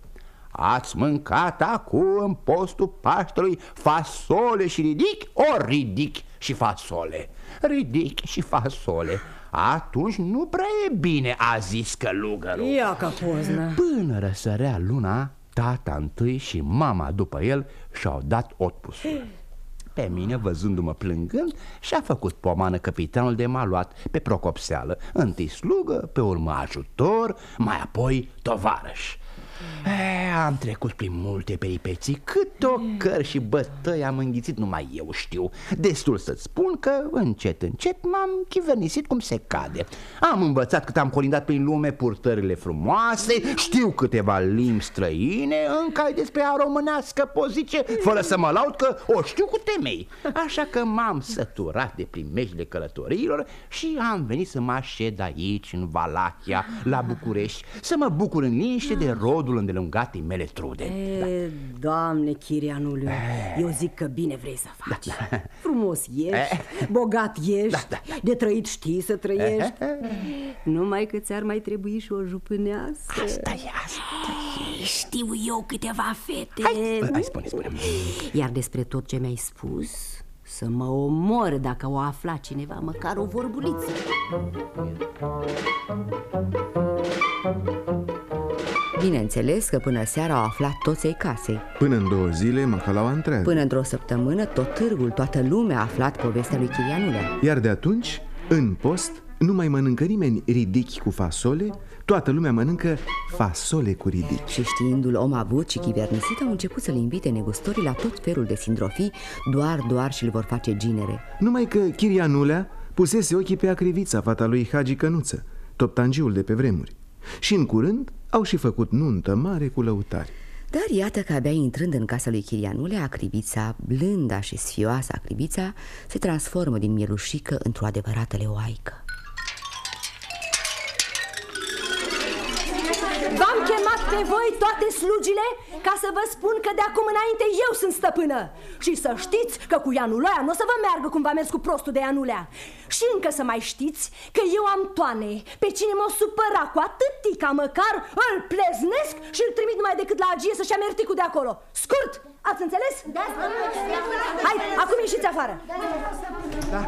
Speaker 16: Ați mâncat acum în postul Paștelui fasole și ridic? O ridic și fasole Ridic și fasole. Atunci nu prea e bine, a zis călugărul.
Speaker 19: Ia ca poznă.
Speaker 16: Până răsărea luna, tata întâi și mama după el și-au dat otpusul pe mine, văzându-mă plângând, și-a făcut pomană capitanul de m-a luat pe procopseală Întâi slugă, pe urmă ajutor, mai apoi tovarăș E, am trecut prin multe peripeții Cât o căr și bătăi am înghițit Numai eu știu. Destul să-ți spun că încet, încet M-am chivernisit cum se cade. Am învățat cât am colindat prin lume Purtările frumoase Știu câteva limbi străine Încă ai despre a românească poziție Fără să mă laud că o știu cu temei. Așa că m-am săturat de primejile călătoriilor Și am venit să mă așed aici În Valachia, la București Să mă bucur în liniște de rod rodul îndelungatei mele trude
Speaker 19: e, da. Doamne, Chirianul, eu zic că bine vrei să faci da, da. Frumos ești, e. bogat ești, da, da, da. de trăit știi să trăiești e. Numai că ți-ar mai trebui și o jupânească
Speaker 16: Asta e, asta
Speaker 19: e Știu eu câteva fete
Speaker 16: Hai, hai spune, spune
Speaker 19: Iar despre tot ce mi-ai spus să mă omor dacă o afla cineva măcar o vorbuliță
Speaker 4: Bineînțeles că până seara au aflat toți ei casei.
Speaker 5: Până în două zile, Mahalaua întreagă.
Speaker 4: Până într-o săptămână, tot târgul, toată lumea a aflat povestea lui Chirianulea
Speaker 5: Iar de atunci, în post, nu mai mănâncă nimeni ridichi cu fasole Toată lumea mănâncă fasole cu ridic
Speaker 4: Și știindu-l om avut și chivernisit Au început să-l invite negustorii la tot felul de sindrofii Doar, doar și le vor face ginere.
Speaker 5: Numai că Chirianulea pusese ochii pe acrivița fata lui Hagi Cănuță Toptangiul de pe vremuri. Și în curând au și făcut nuntă mare cu lăutari.
Speaker 4: Dar iată că abia intrând în casa lui Chirianule Acrivița, blânda și sfioasa Acrivița Se transformă din mielușică într-o adevărată leoaică
Speaker 19: V-am chemat pe voi toate slugile ca să vă spun că de acum înainte eu sunt stăpână. Și să știți că cu Ianuloia nu o să vă meargă cum v-a mers cu prostul de Ianulea. Și încă să mai știți că eu am toane Pe cine m-o supăra cu atât ca măcar îl pleznesc și îl trimit numai decât la agie să-și ia merticul de acolo. Scurt, ați înțeles?
Speaker 18: Da,
Speaker 19: Hai, acum ieșiți afară
Speaker 16: da.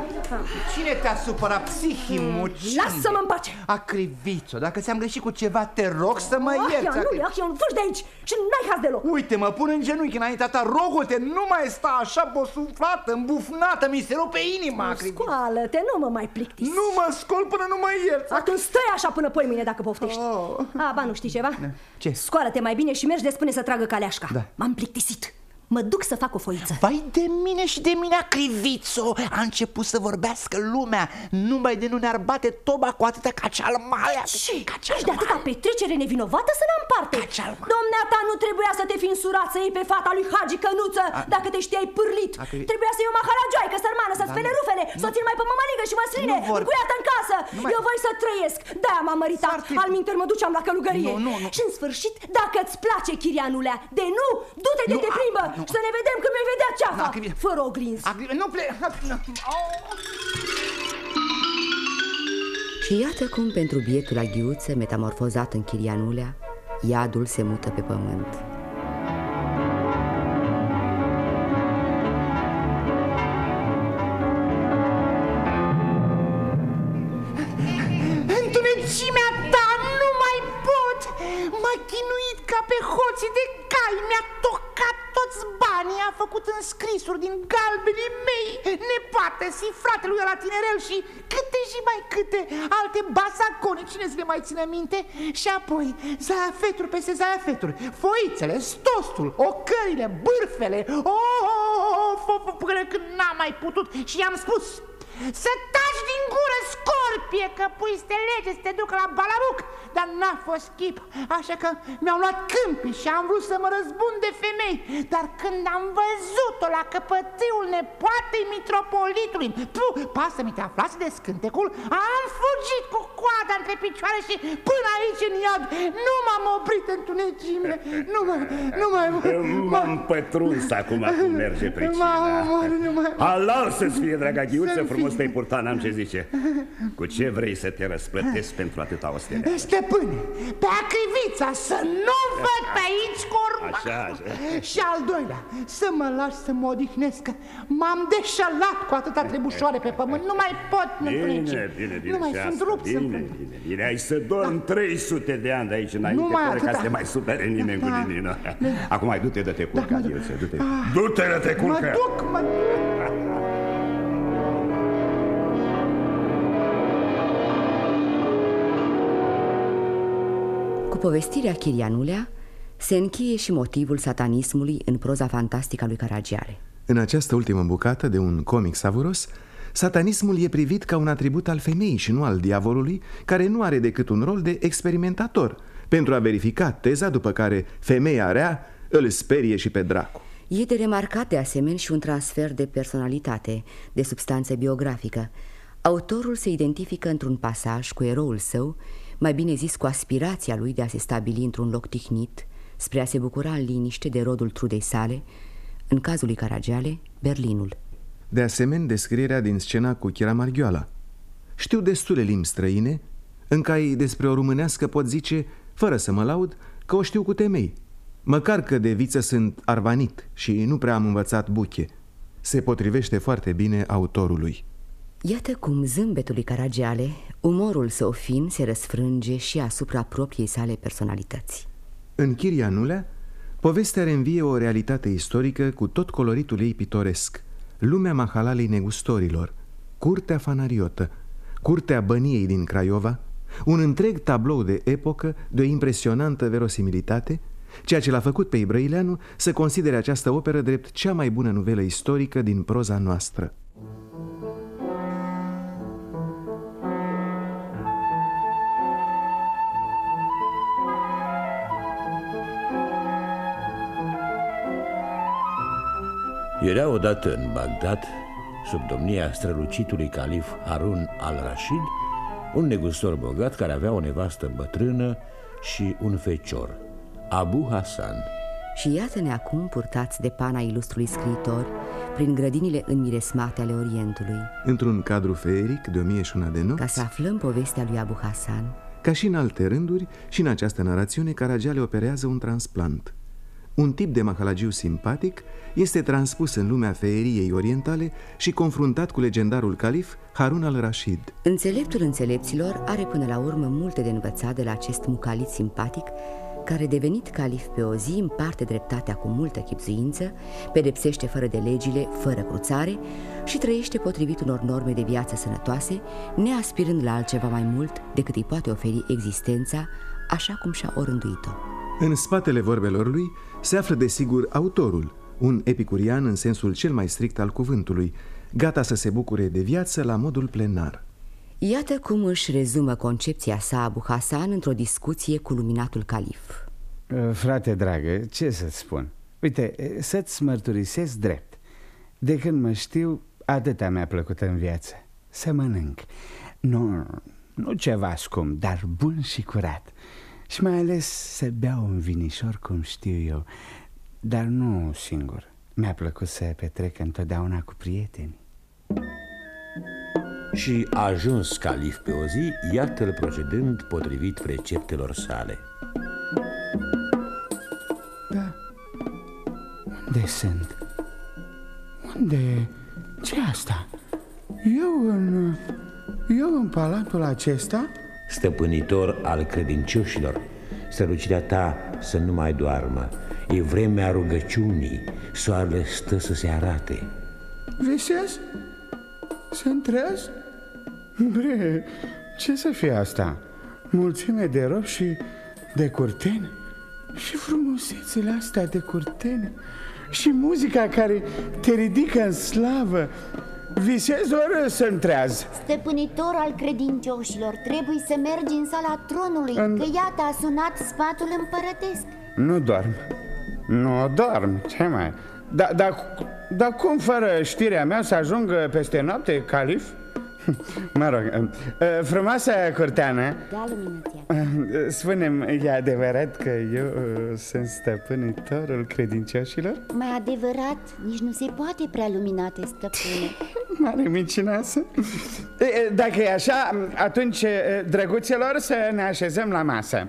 Speaker 16: Cine te-a supărat, psihimuci?
Speaker 19: Lasă-mă în pace
Speaker 16: Acrivițo, dacă ți-am greșit cu ceva, te rog să mă
Speaker 19: ah,
Speaker 16: ierți
Speaker 19: Ianule, ah, Ianule, fugi de aici și n-ai haz deloc
Speaker 16: Uite, mă pun în genunchi înaintea ta, rogul-te, nu mai sta așa bosuflată, îmbufnată, mi se rupe inima
Speaker 19: Scoală-te, nu mă mai plictisi
Speaker 16: Nu mă scol până nu mă ierți
Speaker 19: Atunci stai așa până poi mine dacă poftești oh. A, ba, nu știi ceva?
Speaker 16: Da. Ce?
Speaker 19: Scoală-te mai bine și mergi de spune să tragă caleașca
Speaker 16: da.
Speaker 19: M-am plictisit Mă duc să fac o foiță.
Speaker 16: Vai de mine și de mine, Crivițo A început să vorbească lumea. Numai de nu ne-ar bate toba cu atâta cacealmalea
Speaker 19: Și ești de atâta petrecere nevinovată să n-am parte. Domneata nu trebuia să te fi însurat să iei pe fata lui Hagi Cănuță A... Dacă te știai pârlit.
Speaker 16: A, că-
Speaker 19: Trebuia să iei o maharagioaică sărmană, să spele rufele Să o țin mai pe mămăligă și măsline
Speaker 16: Nu vor-
Speaker 19: Cu iată în casă.
Speaker 16: Mai-
Speaker 19: Eu voi să trăiesc. De-aia m-am măritat. Al minter mă duceam la călugărie.
Speaker 16: Nu, nu, nu.
Speaker 19: Și în sfârșit, dacă îți place chirianulea De nu, du-te de te plimbă Și să ne vedem când mi-ai vedea ceafa. Fără oglinzi.
Speaker 16: Nu plec
Speaker 4: Și iată cum pentru bietul aghiuță metamorfozat în chirianulea, iadul se mută pe pământ.
Speaker 16: Mai ține minte Și apoi zaafeturi peste zaafeturi Foițele, stostul, ocările, bârfele Oh, oh, oh, oh, oh, până când n-am mai putut Și i-am spus să taci din gură, scorpie, că pui să te lege, să te ducă la balaruc Dar n-a fost chip, așa că mi-au luat câmpii și am vrut să mă răzbun de femei. Dar când am văzut-o la căpătâiul nepoatei mitropolitului Puh, pasă mi te aflase de scântecul? Am fugit cu coada între picioare și până aici în iad. Nu m-am oprit întunecime, nu mai, nu mai
Speaker 17: M-am pătruns acum cum merge pricina.
Speaker 16: M-am omorât, nu mai
Speaker 17: Halal să-ți fie, dragă ghiuță,
Speaker 16: Să-mi
Speaker 17: frumos
Speaker 16: fie.
Speaker 17: te-ai purtat, n-am ce zice Cu ce vrei să te răsplătesc pentru atâta osteneală?
Speaker 16: Stăpâne, pe acrivița să nu văd pe aici corba
Speaker 17: Așa, așa
Speaker 16: Și al doilea, să mă lași să mă odihnesc că M-am deșalat cu atâta trebușoare pe pământ Nu mai pot
Speaker 17: Bine, bine, bine,
Speaker 16: Nu mai
Speaker 17: și
Speaker 16: sunt
Speaker 17: asta,
Speaker 16: rupt
Speaker 17: bine,
Speaker 16: să
Speaker 17: bine, bine, ai să dormi 300 de ani de aici înainte
Speaker 16: Numai
Speaker 17: fără ca
Speaker 16: atâta.
Speaker 17: să te mai supere nimeni cu
Speaker 16: Da.
Speaker 17: nimic nu? Acum mai du-te de te culca,
Speaker 16: mă duc.
Speaker 17: Ghiuță, du-te
Speaker 16: Ah.
Speaker 17: Du-te de te
Speaker 16: Mă
Speaker 17: culca
Speaker 16: duc, mă
Speaker 4: Cu povestirea Chirianulea se încheie și motivul satanismului în proza fantastică a lui Caragiale.
Speaker 5: În această ultimă bucată de un comic savuros, satanismul e privit ca un atribut al femeii și nu al diavolului, care nu are decât un rol de experimentator pentru a verifica teza după care femeia rea îl sperie și pe dracu.
Speaker 4: E de remarcat de asemenea și un transfer de personalitate, de substanță biografică. Autorul se identifică într-un pasaj cu eroul său, mai bine zis cu aspirația lui de a se stabili într-un loc tihnit, spre a se bucura în liniște de rodul trudei sale, în cazul lui Caragiale, Berlinul.
Speaker 5: De asemenea, descrierea din scena cu Chira Marghioala. Știu destule limbi străine, în care despre o românească pot zice, fără să mă laud, că o știu cu temei. Măcar că de viță sunt arvanit și nu prea am învățat buche. Se potrivește foarte bine autorului.
Speaker 4: Iată cum zâmbetul lui Caragiale, umorul său fin, se răsfrânge și asupra propriei sale personalități.
Speaker 5: În Chirianulea, povestea reînvie o realitate istorică cu tot coloritul ei pitoresc. Lumea mahalalei negustorilor, curtea fanariotă, curtea băniei din Craiova, un întreg tablou de epocă de o impresionantă verosimilitate, ceea ce l-a făcut pe Ibrăileanu să considere această operă drept cea mai bună novelă istorică din proza noastră.
Speaker 6: Era odată în Bagdad, sub domnia strălucitului calif Harun al-Rashid, un negustor bogat care avea o nevastă bătrână și un fecior, Abu Hasan.
Speaker 4: Și iată-ne acum purtați de pana ilustrului scriitor prin grădinile înmiresmate ale Orientului,
Speaker 5: Într-un cadru feeric de o mie și una de nopți,
Speaker 4: ca să aflăm povestea lui Abu Hasan,
Speaker 5: Ca și în alte rânduri, și în această narațiune, Caragiale operează un transplant. Un tip de mahalagiu simpatic este transpus în lumea feeriei orientale și confruntat cu legendarul calif Harun al-Rashid.
Speaker 4: Înțeleptul înțelepților are până la urmă multe de învățat de la acest mucalit simpatic, care, devenit calif pe o zi, împarte dreptatea cu multă chipzuință, pedepsește fără de legile, fără cruțare și trăiește potrivit unor norme de viață sănătoase, neaspirând la altceva mai mult decât îi poate oferi existența, așa cum și-a orânduit-o.
Speaker 5: În spatele vorbelor lui se află desigur autorul, un epicurian în sensul cel mai strict al cuvântului, gata să se bucure de viață la modul plenar.
Speaker 4: Iată cum își rezumă concepția sa Abu Hasan într-o discuție cu luminatul calif.
Speaker 20: Uh, frate dragă, ce să-ți spun? Uite, să-ți mărturisesc drept. De când mă știu, atâta mi-a plăcut în viață. Să mănânc. Nu, nu ceva scump, dar bun și curat. Și mai ales să beau un vinișor cum știu eu, dar nu singur. Mi-a plăcut să petrec întotdeauna cu prieteni.
Speaker 6: Și a ajuns calif pe o zi, iată-l procedând potrivit preceptelor sale.
Speaker 20: Da. Unde sunt? Unde? ce asta? Eu în... Eu în palatul acesta?
Speaker 6: Stăpânitor al credincioșilor, strălucirea ta să nu mai doarmă. E vremea rugăciunii, soarele stă să se arate.
Speaker 20: Visez? Sunt trez? Bre, ce să fie asta? Mulțime de robi și de curteni? Și frumusețile astea de curteni? Și muzica care te ridică în slavă Visez ori să întreaz
Speaker 11: Stăpânitor al credincioșilor Trebuie să mergi în sala tronului în... Că iată a sunat sfatul împărătesc.
Speaker 20: Nu dorm. Nu dorm, ce mai? Dar da, da cum fără știrea mea să ajungă peste noapte calif? [laughs] Mă rog, uh, uh, frumoasă curteană.
Speaker 11: Da, luminăția
Speaker 20: uh, Spune-mi, e adevărat că eu sunt stăpânitorul credincioșilor?
Speaker 11: Mai adevărat, nici nu se poate prea luminate, stăpâne. [laughs]
Speaker 20: Mare mincinoasă. Dacă e așa, atunci, drăguțelor, să ne așezăm la masă.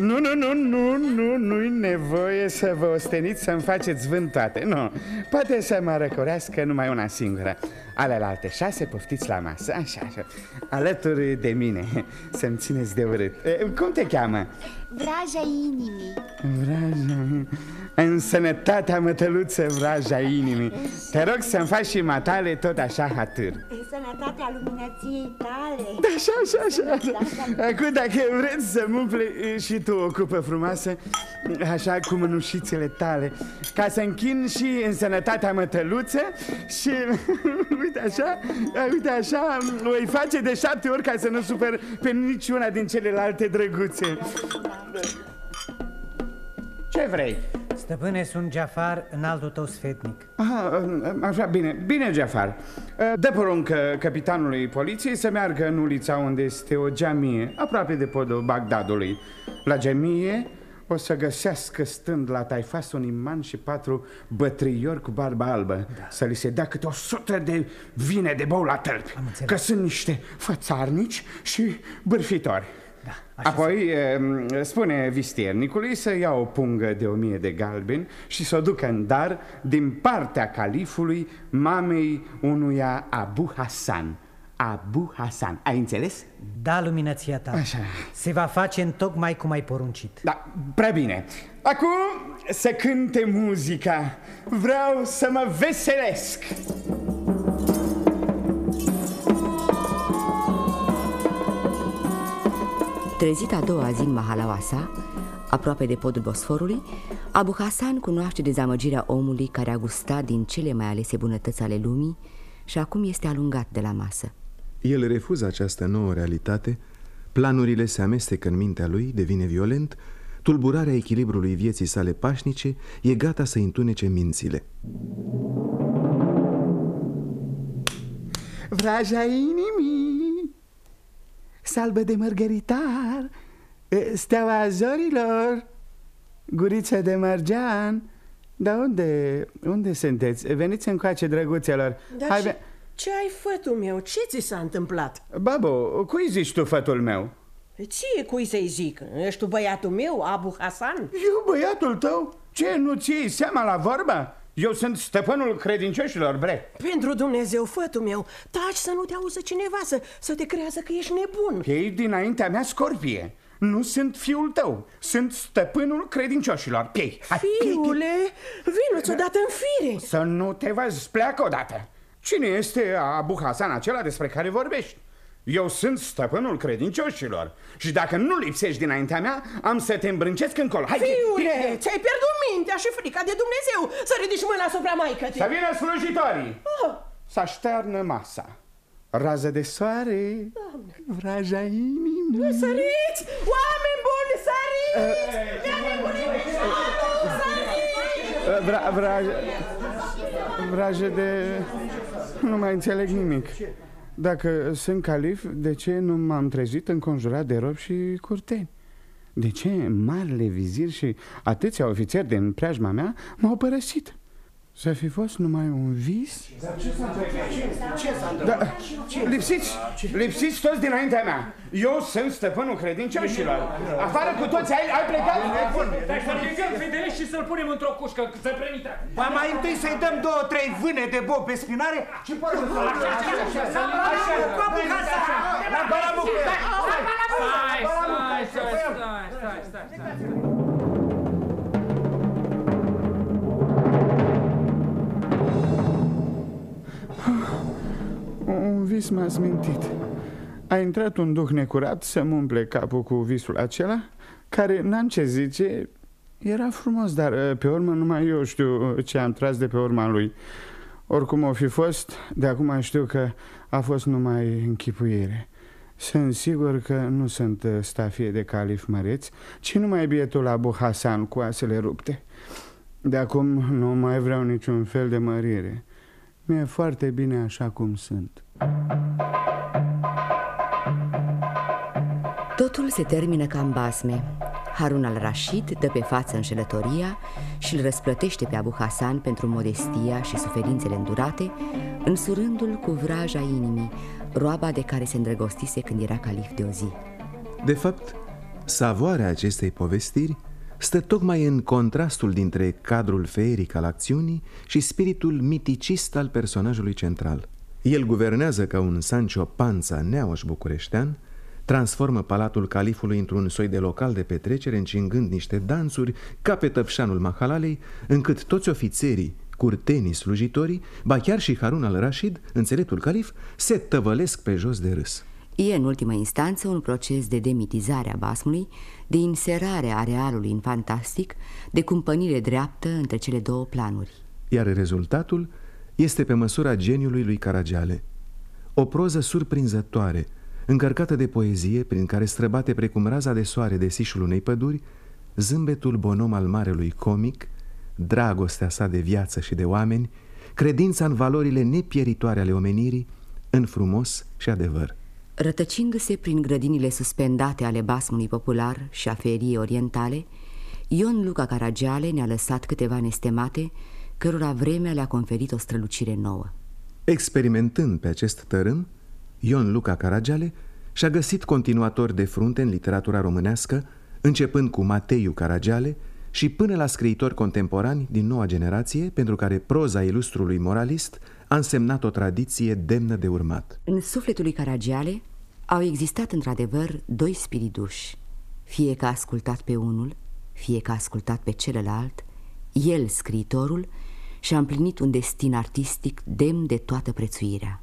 Speaker 20: Nu, nu, nu, nu, nu, nu-i nevoie să vă osteniți să-mi faceți vânt toate. Nu, poate să mă răcorească numai una singură Alelalte șase poftiți la masă, așa, așa. Alături de mine, să-mi țineți de urât. Cum te cheamă?
Speaker 11: Vraja inimii.
Speaker 20: Vraja În sănătatea mătăluță, vraja inimii. Te rog să-mi faci și matale tot așa hatâr.
Speaker 15: În sănătatea luminăției tale.
Speaker 20: Da, așa, așa, așa. Acum dacă vreți să-mi umple și tu o cupă frumoasă Așa cu mânușițele tale. Ca să închin și în sănătatea mătăluță Și [laughs] uite așa, uite așa O face de șapte ori ca să nu super pe niciuna din celelalte drăguțe. Ce vrei?
Speaker 13: Stăpâne, sunt Jafar, înaltul tău sfetnic.
Speaker 20: Aha, așa, bine, bine, Jafar. Dă poruncă capitanului poliției să meargă în ulița unde este o geamie Aproape de podul Bagdadului. La geamie o să găsească stând la taifas un iman și patru bătriori cu barbă albă da. Să li se dea câte o sută de vine de bou la tălpi Că sunt niște fățarnici și bârfitori. Da, Apoi să... spune vistiernicului să ia o pungă de o mie de galbeni și să o ducă în dar din partea califului mamei unuia Abu Hasan Abu Hasan, ai înțeles?
Speaker 13: Da, luminăția ta
Speaker 20: Așa.
Speaker 13: Se va face în tocmai cum ai poruncit
Speaker 20: Da, prea bine Acum să cânte muzica Vreau să mă veselesc
Speaker 4: Trezit a doua zi în Mahalawasa, aproape de podul Bosforului, Abu Hasan cunoaște dezamăgirea omului care a gustat din cele mai alese bunătăți ale lumii și acum este alungat de la masă.
Speaker 5: El refuză această nouă realitate, planurile se amestecă în mintea lui, devine violent, tulburarea echilibrului vieții sale pașnice e gata să întunece mințile.
Speaker 20: Vraja inimii, salbă de mărgăritar, steaua zorilor, guriță de margean. Dar unde, unde sunteți? Veniți încoace, drăguțelor.
Speaker 15: Dar Hai, ce, ce ai, fătul meu? Ce ți s-a întâmplat?
Speaker 20: Babo, cui zici tu, fătul meu?
Speaker 15: Ție cui să-i zic? Ești tu băiatul meu, Abu Hasan?
Speaker 20: Eu băiatul tău? Ce, nu ți seama la vorba? Eu sunt stăpânul credincioșilor, bre
Speaker 15: Pentru Dumnezeu, fătul meu, taci să nu te auză cineva, să, să te creează că ești nebun
Speaker 20: Ei dinaintea mea scorpie nu sunt fiul tău, sunt stăpânul credincioșilor. Piei!
Speaker 15: Fiule, vină-ți odată în fire!
Speaker 20: Să nu te văzți, pleacă odată! Cine este Abu Hasan acela despre care vorbești? Eu sunt stăpânul credincioșilor. Și dacă nu lipsești dinaintea mea Am să te îmbrâncesc încolo. Hai,
Speaker 21: Fiule, [laughs] ți-ai pierdut mintea și frica de Dumnezeu. Să ridici mâna asupra maică
Speaker 20: Să vină slujitorii.
Speaker 21: Oh.
Speaker 20: Să aștearnă masa. Rază de soare. Vraja inimii.
Speaker 21: Săriți! Oameni buni, săriți!
Speaker 20: Vra, vraj, vrajă de... Nu mai înțeleg nimic Dacă sunt calif, de ce nu m-am trezit înconjurat de robi și curteni? De ce marele vizir și atâția ofițeri din preajma mea m-au părăsit? Să fi fost numai un vis?
Speaker 12: Dar ce s-a întâmplat? Ce s-a
Speaker 20: Da,
Speaker 12: întâmplat?
Speaker 20: lipsiți, lipsiți toți dinaintea mea Eu sunt stăpânul credincioșilor Afară cu toți, ai, ai plecat?
Speaker 9: Stai să ridicăm fideliști și să-l punem într-o cușcă, să premită.
Speaker 12: Ba mai întâi să-i dăm două, trei vâne de bob pe spinare și poate să
Speaker 9: Așa, așa, așa,
Speaker 12: Așa,
Speaker 9: așa,
Speaker 12: așa,
Speaker 9: așa.
Speaker 12: La balamucă!
Speaker 9: Stai, stai, stai, stai, stai, stai, stai.
Speaker 20: Un vis m-a smintit. A intrat un duh necurat să-mi umple capul cu visul acela Care, n-am ce zice, era frumos Dar uh, pe urmă numai eu știu uh, ce am tras de pe urma lui. Oricum o fi fost, de acum știu că a fost numai închipuire. Sunt sigur că nu sunt uh, stafie de calif măreți Ci numai bietul Abu Hasan cu asele rupte. De acum nu mai vreau niciun fel de mărire mi-e foarte bine așa cum sunt.
Speaker 4: Totul se termină ca în basme. Harun al Rashid dă pe față înșelătoria și îl răsplătește pe Abu Hasan pentru modestia și suferințele îndurate, însurându-l cu vraja inimii, roaba de care se îndrăgostise când era calif de o zi.
Speaker 5: De fapt, savoarea acestei povestiri stă tocmai în contrastul dintre cadrul feeric al acțiunii și spiritul miticist al personajului central. El guvernează ca un Sancho Panza neaoș bucureștean, transformă palatul califului într-un soi de local de petrecere, încingând niște dansuri ca pe tăpșanul Mahalalei, încât toți ofițerii, curtenii, slujitorii, ba chiar și Harun al Rashid, înțeleptul calif, se tăvălesc pe jos de râs.
Speaker 4: E, în ultimă instanță, un proces de demitizare a basmului, de inserare a realului în fantastic, de cumpănire dreaptă între cele două planuri.
Speaker 5: Iar rezultatul este pe măsura geniului lui Caragiale. O proză surprinzătoare, încărcată de poezie, prin care străbate precum raza de soare de sișul unei păduri, zâmbetul bonom al marelui comic, dragostea sa de viață și de oameni, credința în valorile nepieritoare ale omenirii, în frumos și adevăr.
Speaker 4: Rătăcindu-se prin grădinile suspendate ale basmului popular și a feriei orientale, Ion Luca Caragiale ne-a lăsat câteva nestemate, cărora vremea le-a conferit o strălucire nouă.
Speaker 5: Experimentând pe acest tărâm, Ion Luca Caragiale și-a găsit continuator de frunte în literatura românească, începând cu Mateiu Caragiale și până la scriitori contemporani din noua generație, pentru care proza ilustrului moralist a însemnat o tradiție demnă de urmat.
Speaker 4: În sufletul lui Caragiale au existat într-adevăr doi spiriduși, fie că a ascultat pe unul, fie că a ascultat pe celălalt, el, scriitorul, și-a împlinit un destin artistic demn de toată prețuirea.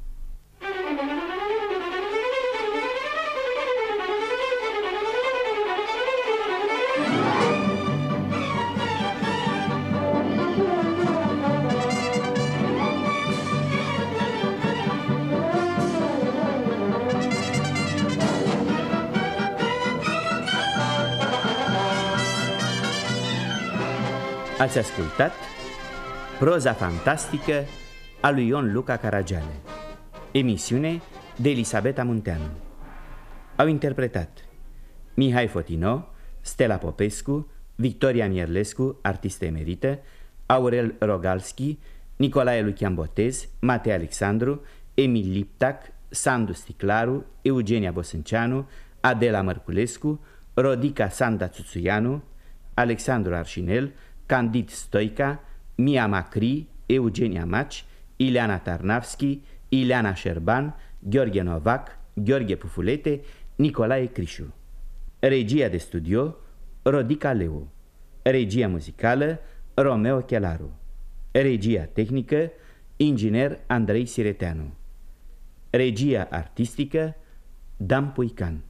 Speaker 22: Ați ascultat Proza fantastică a lui Ion Luca Caragiale. Emisiune de Elisabeta Munteanu. Au interpretat Mihai Fotino, Stella Popescu, Victoria Mierlescu, artistă emerită, Aurel Rogalski, Nicolae Lucian Botez, Matei Alexandru, Emil Liptac, Sandu Sticlaru, Eugenia Bosânceanu, Adela Mărculescu, Rodica Sanda Țuțuianu, Alexandru Arșinel, Candid Stoica, Mia Macri, Eugenia Maci, Ileana Tarnavski, Ileana Șerban, Gheorghe Novac, Gheorghe Pufulete, Nicolae Crișu. Regia de studio, Rodica Leu. Regia muzicală, Romeo Chelaru. Regia tehnică, inginer Andrei Sireteanu. Regia artistică, Dan Puican